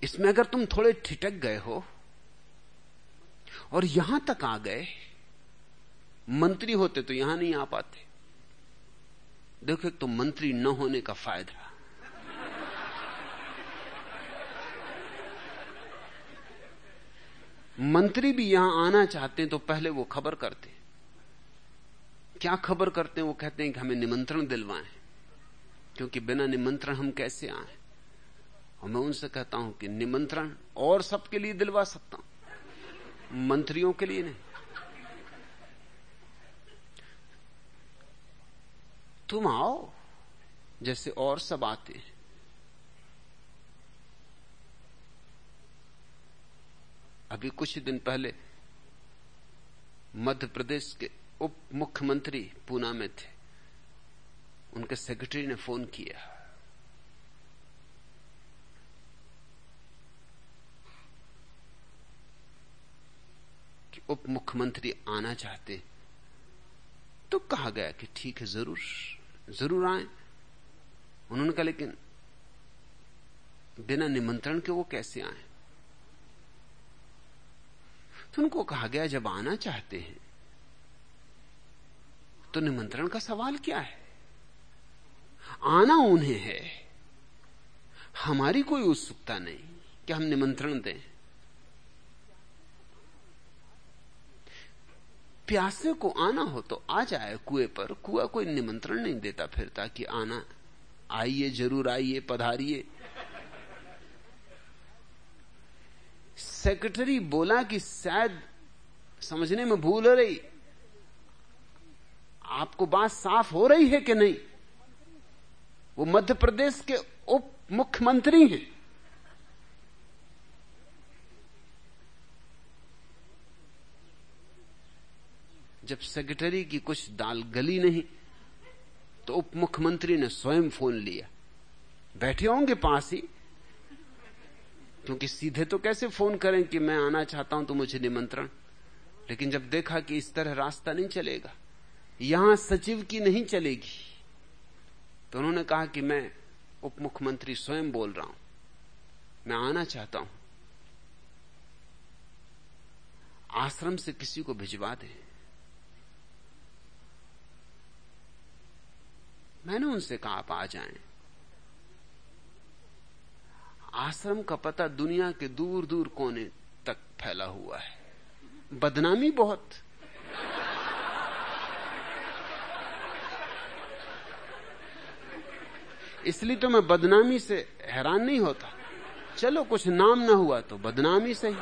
इसमें अगर तुम थोड़े ठिटक गए हो और यहाँ तक आ गए, मंत्री होते तो यहाँ नहीं आ पाते। देखो एक तो मंत्री न होने का फ़ायदा। मंत्री भी यहाँ आना चाहते हैं तो पहले वो खबर करते। क्या खबर करते हैं? वो कहते हैं कि हमें निमंत्रण दिलवाएँ, क्योंकि बिना निमंत्रण हम कैसे आए? और मैं उनसे कहता हूँ कि निमंत्रण और सबके लिए दिलवा सकता हूँ। मंत्रियों के लिए नहीं। तुम आओ, जैसे और सब आते हैं। अभी कुछ दिन पहले मध्य प्रदेश के उप मुख्यमंत्री पूना में थे। उनके सेक्रेटरी ने फ़ोन किया। उप मुख्यमंत्री आना चाहते तो कहा गया कि ठीक है, ज़रूर ज़रूर आए। उन्होंने कहा, लेकिन बिना निमंत्रण के वो कैसे आए? तो उनको कहा गया, जब आना चाहते हैं तो निमंत्रण का सवाल क्या है? आना उन्हें है। हमारी कोई उत्सुकता नहीं कि हम निमंत्रण दें। प्यासे को आना हो तो आ जाए कुएँ पर। कुआ कोई निमंत्रण नहीं देता फिरता कि आना। आइए, ज़रूर आइए, पधारिए। सेक्रेटरी बोला कि शायद समझने में भूल हो रही। आपको बात साफ़ हो रही है कि नहीं? वो मध्य प्रदेश के उप मुख्यमंत्री हैं। जब सेक्रेटरी की कुछ दाल गली नहीं तो उप मुख्यमंत्री ने स्वयं फ़ोन लिया। बैठे होंगे पास ही। क्योंकि सीधे तो कैसे फ़ोन करें कि मैं आना चाहता हूँ तो मुझे निमंत्रण? लेकिन जब देखा कि इस तरह रास्ता नहीं चलेगा, यहाँ सचिव की नहीं चलेगी तो उन्होंने कहा कि मैं उप मुख्यमंत्री स्वयं बोल रहा हूँ। मैं आना चाहता हूँ। आश्रम से किसी को भिजवा दे। मैंने उनसे कहा, आप आ जाएँ। आश्रम का पता दुनिया के दूर दूर कोने तक फैला हुआ है। बदनामी बहुत। इसलिए तो मैं बदनामी से हैरान नहीं होता। चलो, कुछ नाम ना हुआ तो बदनामी सही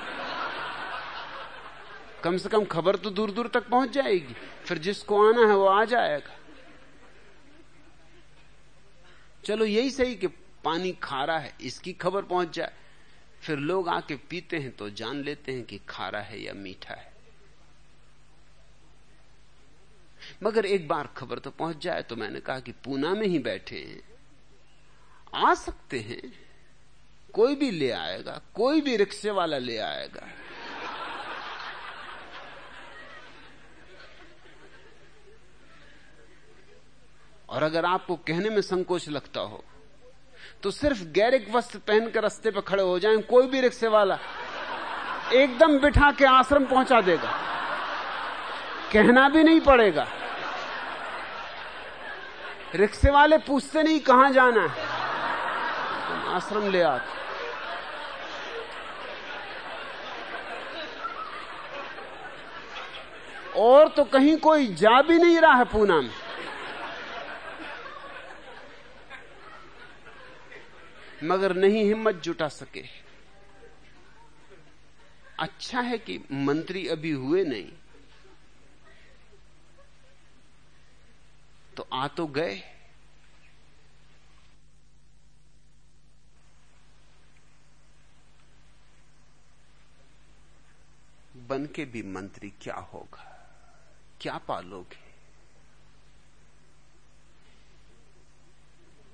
कम से कम खबर तो दूर दूर तक पहुँच जाएगी। फिर जिसको आना है वो आ जाएगा। चलो यही सही कि पानी खारा है, इसकी खबर पहुँच जाए। फिर लोग आके पीते हैं तो जान लेते हैं कि खारा है या मीठा है। मगर एक बार खबर तो पहुँच जाए तो मैंने कहा कि पूना में ही बैठे हैं। आ सकते हैं। कोई भी ले आएगा, कोई भी रिक्शे वाला ले आएगा। और अगर आपको कहने में संकोच लगता हो तो सिर्फ़ गैरिक वस्त्र पहनकर रस्ते पर खड़े हो जाएँ, कोई भी रिक्शे वाला एकदम बिठा के आश्रम पहुँचा देगा। कहना भी नहीं पड़ेगा। रिक्शे वाले पूछते नहीं कहाँ जाना है। तुम आश्रम ले आते और तो कहीं कोई जा भी नहीं रहा है पूना में। मगर नहीं हिम्मत जुटा सके। अच्छा है कि मंत्री अभी हुए नहीं। तो आ तो गए। बन के भी मंत्री क्या होगा? क्या पालोगे?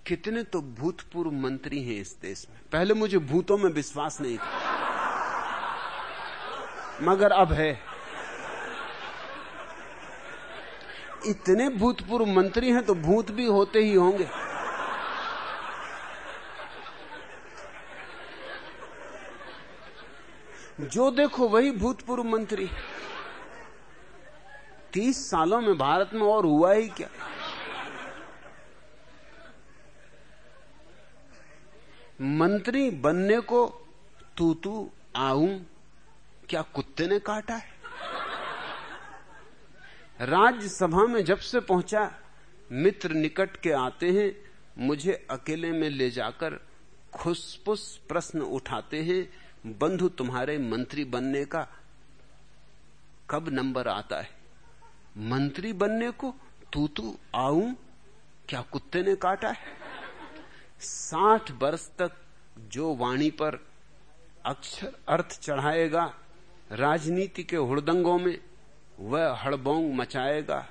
कितने तो भूतपूर्व मंत्री हैं इस देश में। पहले मुझे भूतों में विश्वास नहीं था। मगर अब है। इतने भूतपूर्व मंत्री हैं तो भूत भी होते ही होंगे। जो देखो वही भूतपूर्व मंत्री। तीस सालों में भारत में और हुआ ही क्या? मंत्री बनने को तू तू आऊँ, क्या कुत्ते ने काटा है? राज्यसभा में जब से पहुँचा, मित्र निकट के आते हैं, मुझे अकेले में ले जाकर खुशपुस प्रश्न उठाते हैं, बंधु तुम्हारे मंत्री बनने का कब नंबर आता है? मंत्री बनने को तू तू आऊँ, क्या कुत्ते ने काटा है? साठ वर्ष तक जो वाणी पर अक्षर अर्थ चढ़ाएगा, राजनीति के हुड़दंगों में वह हड़बोंग मचाएगा।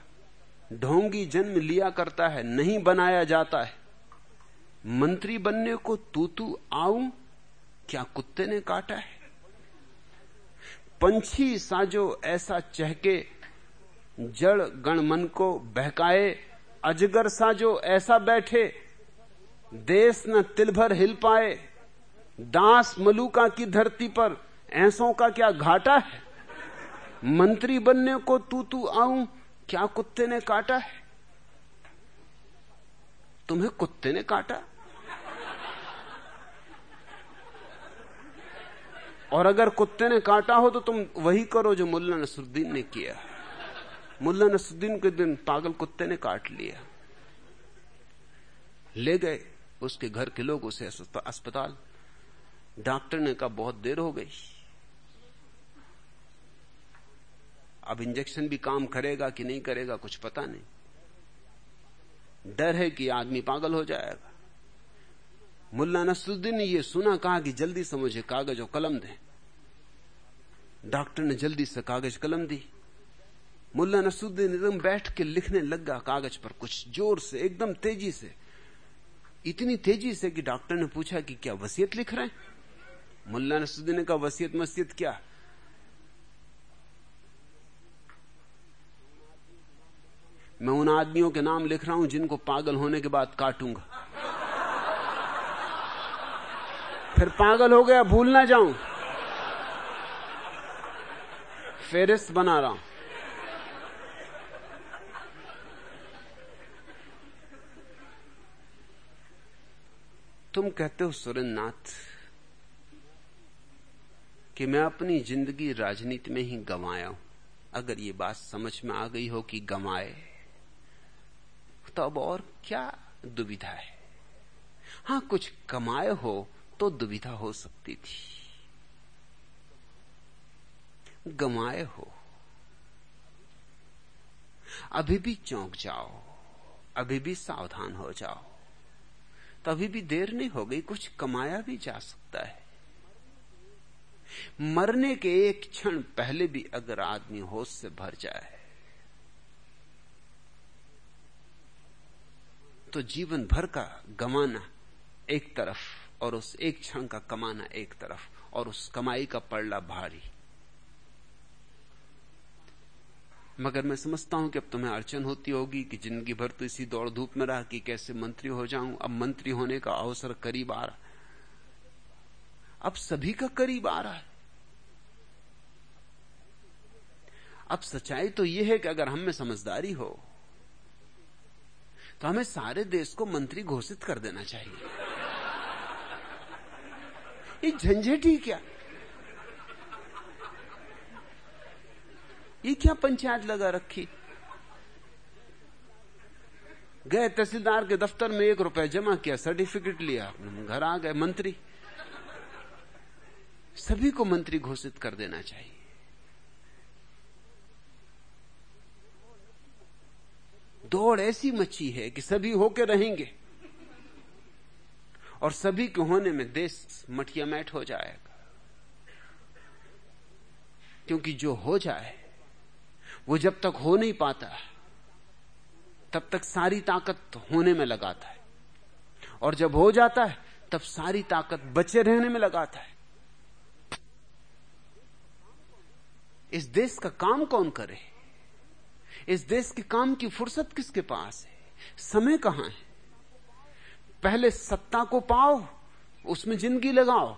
ढोंगी जन्म लिया करता है, नहीं बनाया जाता है। मंत्री बनने को तू तू आऊँ, क्या कुत्ते ने काटा है? पंछी साजो ऐसा चहके, जड़ गण मन को बहकाए, अजगर साजो ऐसा बैठे देश न तिल भर हिल पाए, दास मलुका की धरती पर ऐसों का क्या घाटा है? मंत्री बनने को तू तू आऊँ, क्या कुत्ते ने काटा है? तुम्हें कुत्ते ने काटा? और अगर कुत्ते ने काटा हो तो तुम वही करो जो मुल्ला नसरुद्दीन ने किया। मुल्ला नसरुद्दीन के दिन पागल कुत्ते ने काट लिया। ले गए। उसके घर के लोग उसे अस्पताल। डॉक्टर ने कहा, बहुत देर हो गई। अब इंजेक्शन भी काम करेगा कि नहीं करेगा, कुछ पता नहीं। डर है कि आदमी पागल हो जाएगा। मुल्ला नसरुद्दीन ने यह सुना, कहा कि जल्दी से मुझे कागज़ और कलम दें। डॉक्टर ने जल्दी से कागज़ कलम दी। मुल्ला नसरुद्दीन एकदम बैठ के लिखने लग गया, कागज़ पर कुछ ज़ोर से, एकदम तेज़ी से। इतनी तेज़ी से कि डॉक्टर ने पूछा कि क्या वसीयत लिख रहे हैं? मुल्ला नसरुद्दीन ने कहा, वसीयत मसीयत क्या? मैं उन आदमियों के नाम लिख रहा हूँ जिनको पागल होने के बाद काटूँगा। फिर पागल हो गया, भूल ना जाऊँ। फेरिस्त बना रहा हूँ। तुम कहते हो सुरेंद्रनाथ, कि मैं अपनी ज़िंदगी राजनीति में ही गंवाया हूँ। अगर ये बात समझ में आ गई हो कि गंवाए तो अब और क्या दुविधा है? हाँ, कुछ कमाए हो तो दुविधा हो सकती थी। गमाए हो। अभी भी चौंक जाओ, अभी भी सावधान हो जाओ। तो अभी भी देर नहीं हो गई, कुछ कमाया भी जा सकता है। मरने के एक क्षण पहले भी अगर आदमी होश से भर जाए तो जीवन भर का गमाना एक तरफ़ और उस एक क्षण का कमाना एक तरफ़ और उस कमाई का पड़ला भारी। मगर मैं समझता हूँ कि अब तुम्हें अड़चन होती होगी कि ज़िंदगी भर तो इसी दौड़ धूप में रहा कि कैसे मंत्री हो जाऊँ। अब मंत्री होने का अवसर करीब आ रहा अब सभी का करीब आ रहा है। अब सच्चाई तो यह है कि अगर हम में समझदारी हो तो हमें सारे देश को मंत्री घोषित कर देना चाहिए। ये झंझट ही क्या? ये क्या पंचायत लगा रखी? गए तहसीलदार के दफ्तर में एक रुपए जमा किया सर्टिफिकेट लिया, घर आ गए मंत्री। सभी को मंत्री घोषित कर देना चाहिए। दौड़ ऐसी मची है कि सभी होके रहेंगे और सभी के होने में देश मठिया मैट हो जाएगा। क्योंकि जो हो जाए वो जब तक हो नहीं पाता, तब तक सारी ताकत होने में लगाता है। और जब हो जाता है, तब सारी ताकत बचे रहने में लगाता है। इस देश का काम कौन करे? इस देश के काम की फुर्सत किसके पास है? समय कहाँ है? पहले सत्ता को पाओ, उसमें ज़िंदगी लगाओ,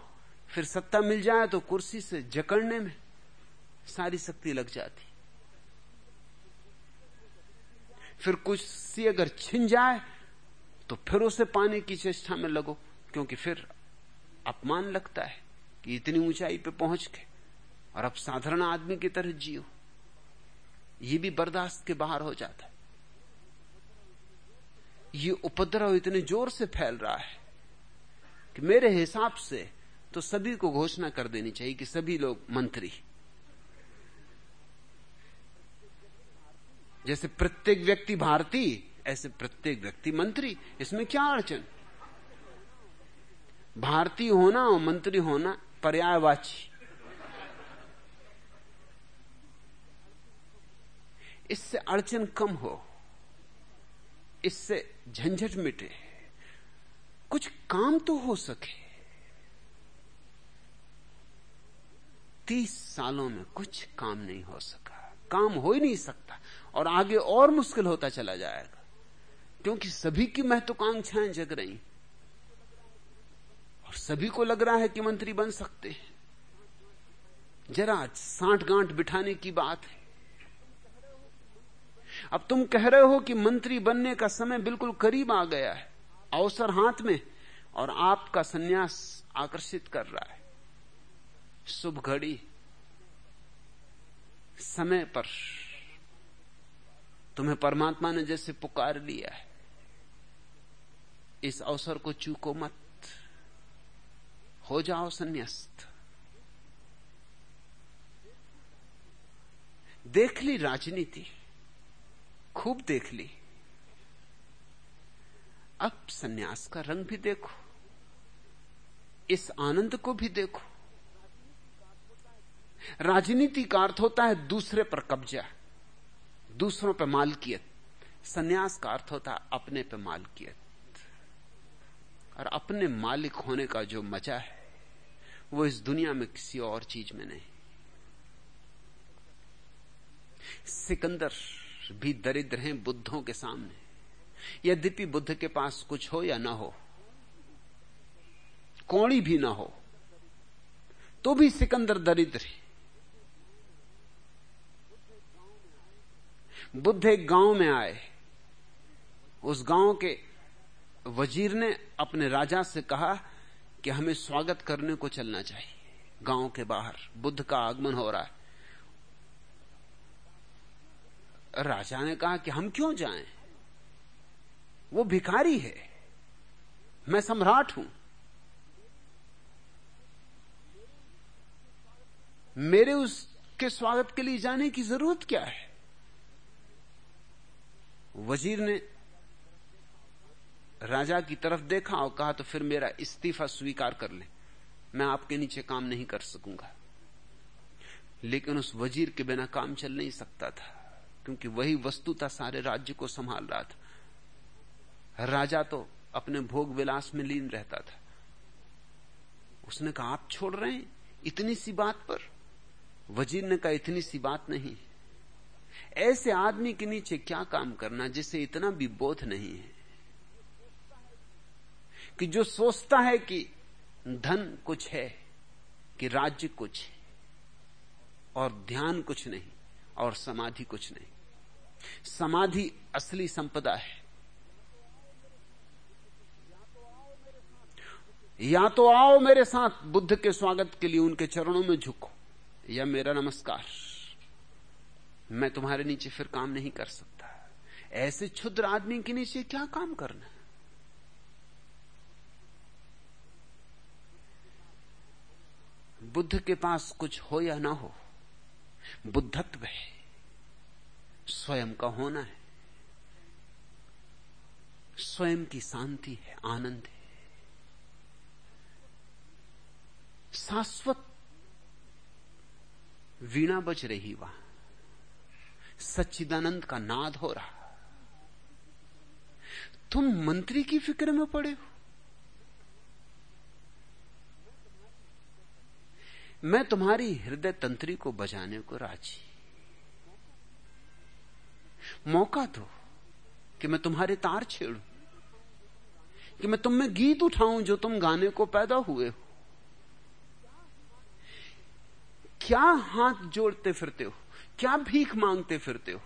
फिर सत्ता मिल जाए तो कुर्सी से जकड़ने में सारी शक्ति लग जाती। फिर कुछ सी अगर छिन जाए तो फिर उसे पाने की चेष्टा में लगो, क्योंकि फिर अपमान लगता है कि इतनी ऊंचाई पे पहुँच के और अब साधारण आदमी की तरह जियो। ये भी बर्दाश्त के बाहर हो जाता है। ये उपद्रव इतने ज़ोर से फैल रहा है कि मेरे हिसाब से तो सभी को घोषणा कर देनी चाहिए कि सभी लोग मंत्री जैसे प्रत्येक व्यक्ति भारतीय ऐसे प्रत्येक व्यक्ति मंत्री। इसमें क्या अड़चन? भारतीय होना और मंत्री होना पर्यायवाची। इससे अड़चन कम हो, इससे झंझट मिटे। कुछ काम तो हो सके। तीस सालों में कुछ काम नहीं हो सका। काम हो ही नहीं सकता। और आगे और मुश्किल होता चला जाएगा। क्योंकि सभी की महत्वाकांक्षाएँ जग रही। और सभी को लग रहा है कि मंत्री बन सकते हैं। जरा साठ गांठ बिठाने की बात है। अब तुम कह रहे हो कि मंत्री बनने का समय बिल्कुल करीब आ गया है। अवसर हाथ में और आपका सन्यास आकर्षित कर रहा है। शुभ घड़ी। समय पर तुम्हें परमात्मा ने जैसे पुकार लिया है। इस अवसर को चूको मत। हो जाओ संन्यास्त। देख ली राजनीति। खूब देख ली। अब सन्यास का रंग भी देखो। इस आनंद को भी देखो। राजनीति का अर्थ होता है दूसरे पर कब्जा। दूसरों पर मालकियत सन्यास का अर्थ होता अपने पर मालकियत और अपने मालिक होने का जो मज़ा है, वो इस दुनिया में किसी और चीज़ में नहीं। सिकंदर भी दरिद्र हैं बुद्धों के सामने। यद्यपि बुद्ध के पास कुछ हो या ना हो, कौड़ी भी ना हो तो भी सिकंदर दरिद्र है। बुद्ध एक गाँव में आए। उस गाँव के वज़ीर ने अपने राजा से कहा कि हमें स्वागत करने को चलना चाहिए। गाँव के बाहर बुद्ध का आगमन हो रहा है। राजा ने कहा कि हम क्यों जाएँ? वो भिखारी है। मैं सम्राट हूँ। मेरे उसके स्वागत के लिए जाने की ज़रूरत क्या है? वज़ीर ने राजा की तरफ़ देखा और कहा तो फिर मेरा इस्तीफा स्वीकार कर ले। मैं आपके नीचे काम नहीं कर सकूँगा। लेकिन उस वज़ीर के बिना काम चल नहीं सकता था, क्योंकि वही वस्तुता सारे राज्य को संभाल रहा था। राजा तो अपने भोग विलास में लीन रहता था। उसने कहा, आप छोड़ रहे हैं इतनी सी बात पर? वज़ीर ने कहा, इतनी सी बात नहीं। ऐसे आदमी के नीचे क्या काम करना जिसे इतना भी बोध नहीं है? कि जो सोचता है कि धन कुछ है, कि राज्य कुछ है, और ध्यान कुछ नहीं, और समाधि कुछ नहीं। समाधि असली संपदा है। या तो आओ मेरे साथ बुद्ध के स्वागत के लिए उनके चरणों में झुको, या मेरा नमस्कार। मैं तुम्हारे नीचे फिर काम नहीं कर सकता। ऐसे क्षुद्र आदमी के नीचे क्या काम करना बुद्ध के पास कुछ हो या ना हो, बुद्धत्व है। स्वयं का होना है। स्वयं की शांति है, आनंद है। शाश्वत वीणा बज रही वहाँ। सच्चिदानंद का नाद हो रहा तुम मंत्री की फ़िक्र में पड़े हो। मैं तुम्हारी हृदय तंत्री को बजाने को राज़ी। मौका दो कि मैं तुम्हारे तार छेड़ू, कि मैं तुम में गीत उठाऊं जो तुम गाने को पैदा हुए हो। क्या हाथ जोड़ते फिरते हो? क्या भीख मांगते फिरते हो?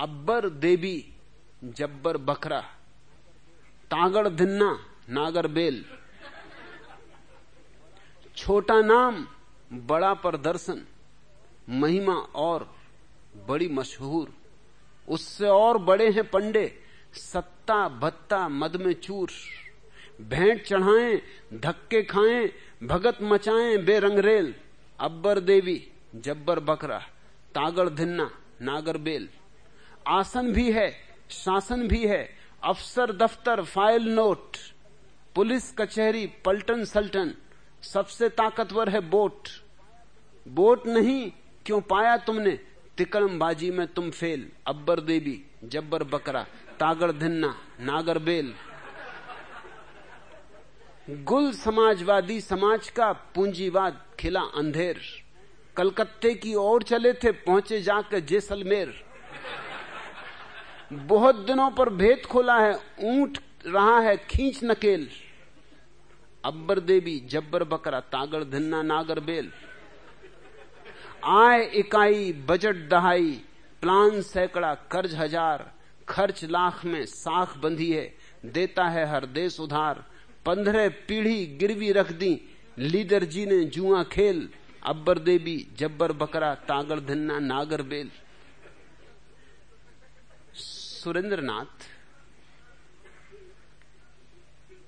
अब्बर देवी, जब्बर बकरा तागड़ धिन्ना, नागर बेल। छोटा नाम, बड़ा प्रदर्शन, महिमा और बड़ी मशहूर। उससे और बड़े हैं पंडे, सत्ता, भत्ता, मद में चूर। भेंट चढ़ाएँ, धक्के खाएँ, भगत मचाएँ बेरंगरेल अब्बर देवी, जब्बर बकरा, तागड़ धिन्ना, नागर बेल। आसन भी है, शासन भी है, अफसर दफ्तर, फ़ाइल नोट। पुलिस कचहरी, पलटन सल्टन, सबसे ताकतवर है बोट। बोट नहीं, क्यों पाया तुमने? तिकड़मबाजी में तुम फेल। अब्बर देवी, जब्बर बकरा, तागड़ धिन्ना, नागर बेल। गुल समाजवादी समाज का पूंजीवाद खिला अंधेर। कलकत्ते की ओर चले थे, पहुँचे जाकर जैसलमेर। बहुत दिनों पर भेद खोला है, ऊँट रहा है, खींच नकेल। अब्बर देवी, जब्बर बकरा, तागड़ धन्ना, नागर बेल। आय इकाई, बजट दहाई, प्लान सैकड़ा, कर्ज हज़ार। खर्च लाख में साख बंधी है, देता है हर देश उधार। पंद्रह पीढ़ी गिरवी रख दी। लीडर जी ने जुआ खेल, अब्बर देवी, जब्बर बकरा तागर धन्ना, नागर बेल। सुरेंद्रनाथ,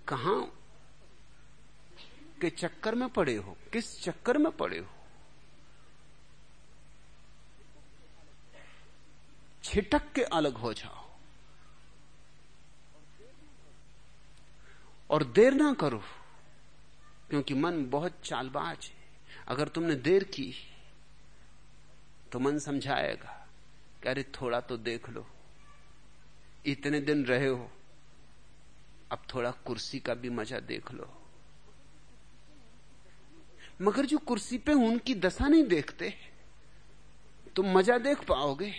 कहा के चक्कर में पड़े हो? किस चक्कर में पड़े हो? छिटक के अलग हो जाओ। और देर ना करो, क्योंकि मन बहुत चालबाज है। अगर तुमने देर की तो मन समझाएगा कि अरे थोड़ा तो देख लो। इतने दिन रहे हो, अब थोड़ा कुर्सी का भी मज़ा देख लो। मगर जो कुर्सी पे उनकी दशा नहीं देखते, तुम मज़ा देख पाओगे।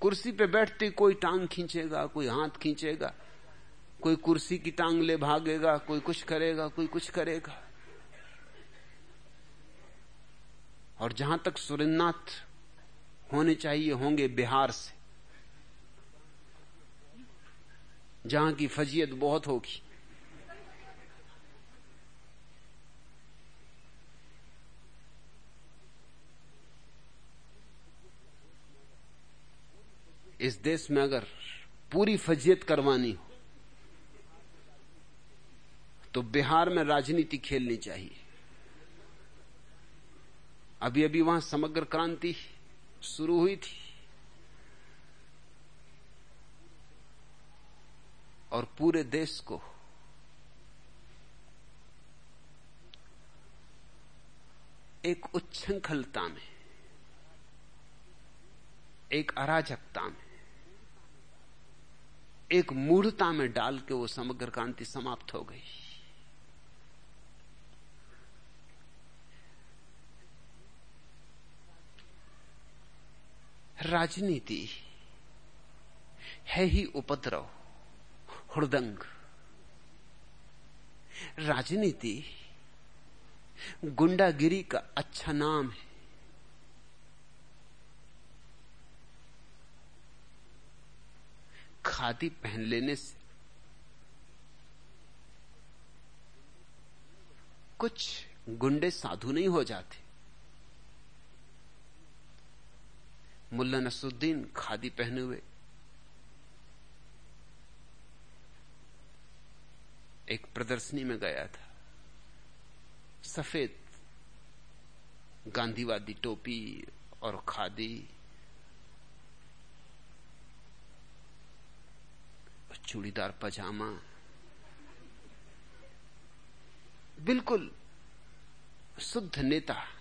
कुर्सी पे बैठते कोई टांग खींचेगा, कोई हाथ खींचेगा कोई कुर्सी की टांग ले भागेगा, कोई कुछ करेगा, कोई कुछ करेगा। और जहाँ तक सुरेंद्रनाथ होने चाहिए होंगे बिहार से, जहाँ की फजीयत बहुत होगी। इस देश में अगर पूरी फजीयत करवानी हो तो बिहार में राजनीति खेलनी चाहिए। अभी अभी वहाँ समग्र क्रांति शुरू हुई थी। और पूरे देश को एक उच्छृंखलता में, एक अराजकता में, एक मूढ़ता में डाल के वो समग्र क्रांति समाप्त हो गई। राजनीति है ही उपद्रव, हृदंग। राजनीति गुंडागिरी का अच्छा नाम है। खादी पहन लेने से कुछ गुंडे साधु नहीं हो जाते। मुल्ला नसुद्दीन खादी पहने हुए। एक प्रदर्शनी में गया था। सफ़ेद गांधीवादी टोपी और खादी। चूड़ीदार पजामा। बिल्कुल शुद्ध नेता।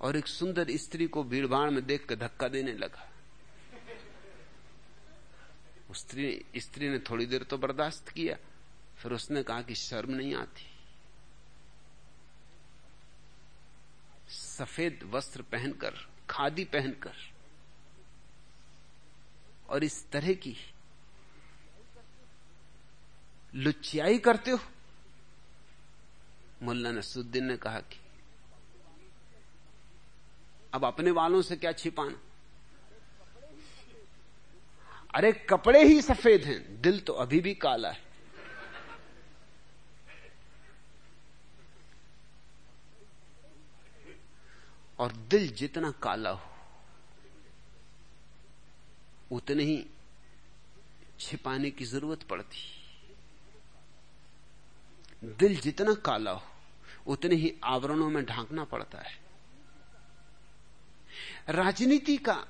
और एक सुंदर स्त्री को भीड़भाड़ में देख कर धक्का देने लगा। स्त्री स्त्री ने थोड़ी देर तो बर्दाश्त किया, फिर उसने कहा कि शर्म नहीं आती। सफ़ेद वस्त्र पहनकर, खादी पहनकर, और इस तरह की लुचियाई करते हो? मुल्ला नसुद्दीन ने कहा कि अब अपने वालों से क्या छिपाना? अरे, कपड़े ही सफ़ेद हैं, दिल तो अभी भी काला है। और दिल जितना काला हो, उतने ही छिपाने की ज़रूरत पड़ती। दिल जितना काला हो, उतने ही आवरणों में ढांकना पड़ता है। राजनीति का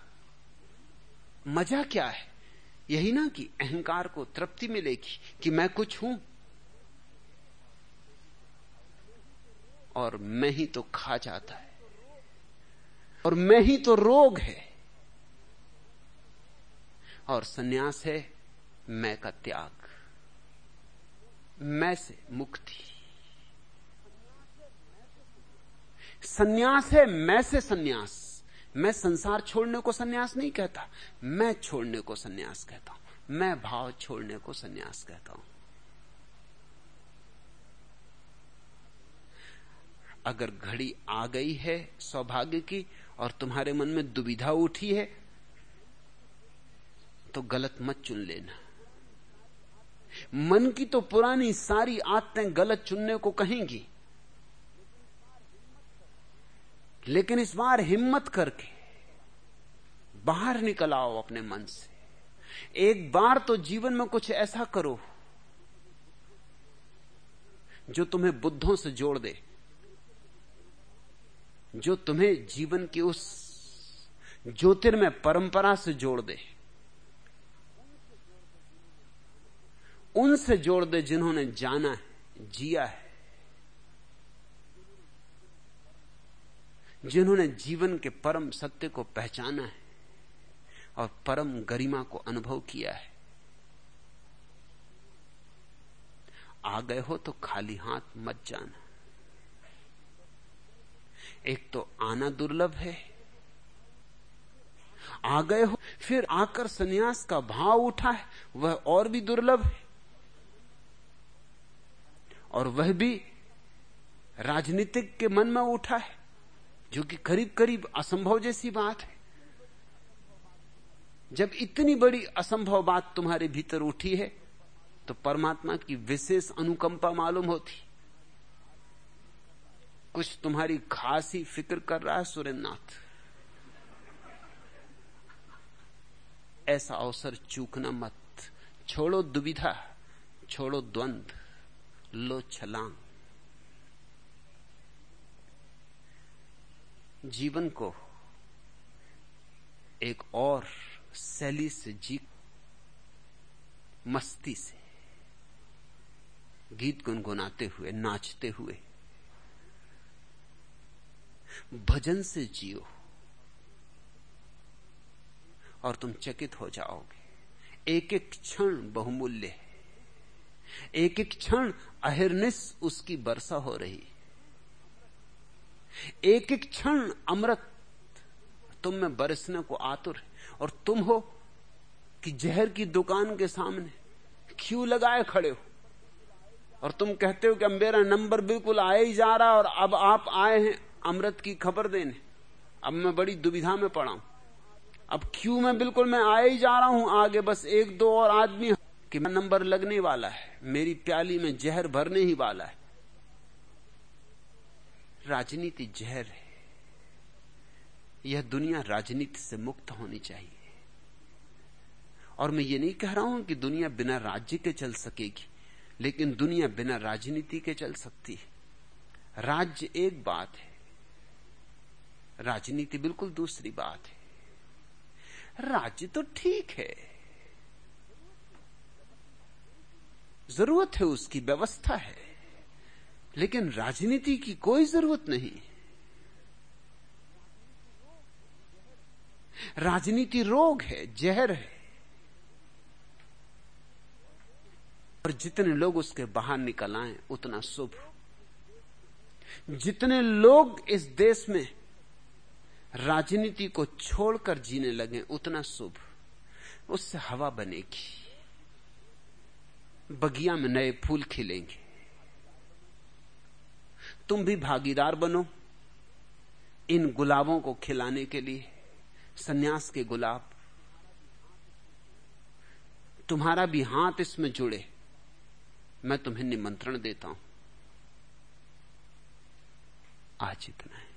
मज़ा क्या है? यही ना कि अहंकार को तृप्ति मिलेगी कि मैं कुछ हूँ। और मैं ही तो खा जाता है। और मैं ही तो रोग है। और सन्यास है, मैं का त्याग। मैं से मुक्ति। सन्यास है, मैं से सन्यास। मैं संसार छोड़ने को सन्यास नहीं कहता। मैं छोड़ने को सन्यास कहता हूँ। मैं भाव छोड़ने को सन्यास कहता हूँ। अगर घड़ी आ गई है सौभाग्य की और तुम्हारे मन में दुविधा उठी है तो गलत मत चुन लेना। मन की तो पुरानी सारी आदतें गलत चुनने को कहेंगी। लेकिन इस बार हिम्मत करके बाहर निकल आओ अपने मन से। एक बार तो जीवन में कुछ ऐसा करो जो तुम्हें बुद्धों से जोड़ दे, जो तुम्हें जीवन की उस ज्योतिर्मय परंपरा से जोड़ दे, उनसे जोड़ दे जिन्होंने जाना है, जिया है। जिन्होंने जीवन के परम सत्य को पहचाना है और परम गरिमा को अनुभव किया है। आ गए हो तो खाली हाथ मत जाना। एक तो आना दुर्लभ है। आ गए हो, फिर आकर सन्यास का भाव उठा है, वह और भी दुर्लभ है। और वह भी राजनीतिक के मन में उठा है। जो कि करीब करीब असंभव जैसी बात है। जब इतनी बड़ी असंभव बात तुम्हारे भीतर उठी है तो परमात्मा की विशेष अनुकंपा मालूम होती। कुछ तुम्हारी खास ही फ़िक्र कर रहा है सुरेंद्रनाथ ऐसा अवसर चूकना मत। छोड़ो दुविधा, छोड़ो द्वंद, लो छलांग। जीवन को एक और शैली से जी, मस्ती से गीत गुनगुनाते हुए, नाचते हुए, भजन से जियो और तुम चकित हो जाओगे। एक एक क्षण बहुमूल्य है। एक एक क्षण अहिर्निश उसकी वर्षा हो रही एक एक क्षण अमृत, तुम में बरसने को आतुर है। और तुम हो कि जहर की दुकान के सामने क्यों लगाए खड़े हो? और तुम कहते हो कि मेरा नंबर बिल्कुल आए ही जा रहा और अब आप आए हैं अमृत की खबर देने। अब मैं बड़ी दुविधा में पड़ा हूँ। अब क्यों मैं बिल्कुल मैं आए ही जा रहा हूँ? आगे बस एक दो और आदमी कि नंबर लगने वाला है। मेरी प्याली में जहर भरने ही वाला है। राजनीति जहर है। यह दुनिया राजनीति से मुक्त होनी चाहिए। और मैं ये नहीं कह रहा हूँ कि दुनिया बिना राज्य के चल सकेगी, लेकिन दुनिया बिना राजनीति के चल सकती है। राज्य एक बात है, राजनीति बिल्कुल दूसरी बात है। राज्य तो ठीक है। ज़रूरत है उसकी, व्यवस्था है। लेकिन राजनीति की कोई ज़रूरत नहीं। राजनीति रोग है, जहर है। और जितने लोग उसके बाहर निकल आए, उतना शुभ। जितने लोग इस देश में राजनीति को छोड़कर जीने लगे, उतना शुभ। उससे हवा बनेगी। बगिया में नए फूल खिलेंगे। तुम भी भागीदार बनो इन गुलाबों को खिलाने के लिए, सन्यास के गुलाब। तुम्हारा भी हाथ इसमें जुड़े, मैं तुम्हें निमंत्रण देता हूँ। आज इतना है।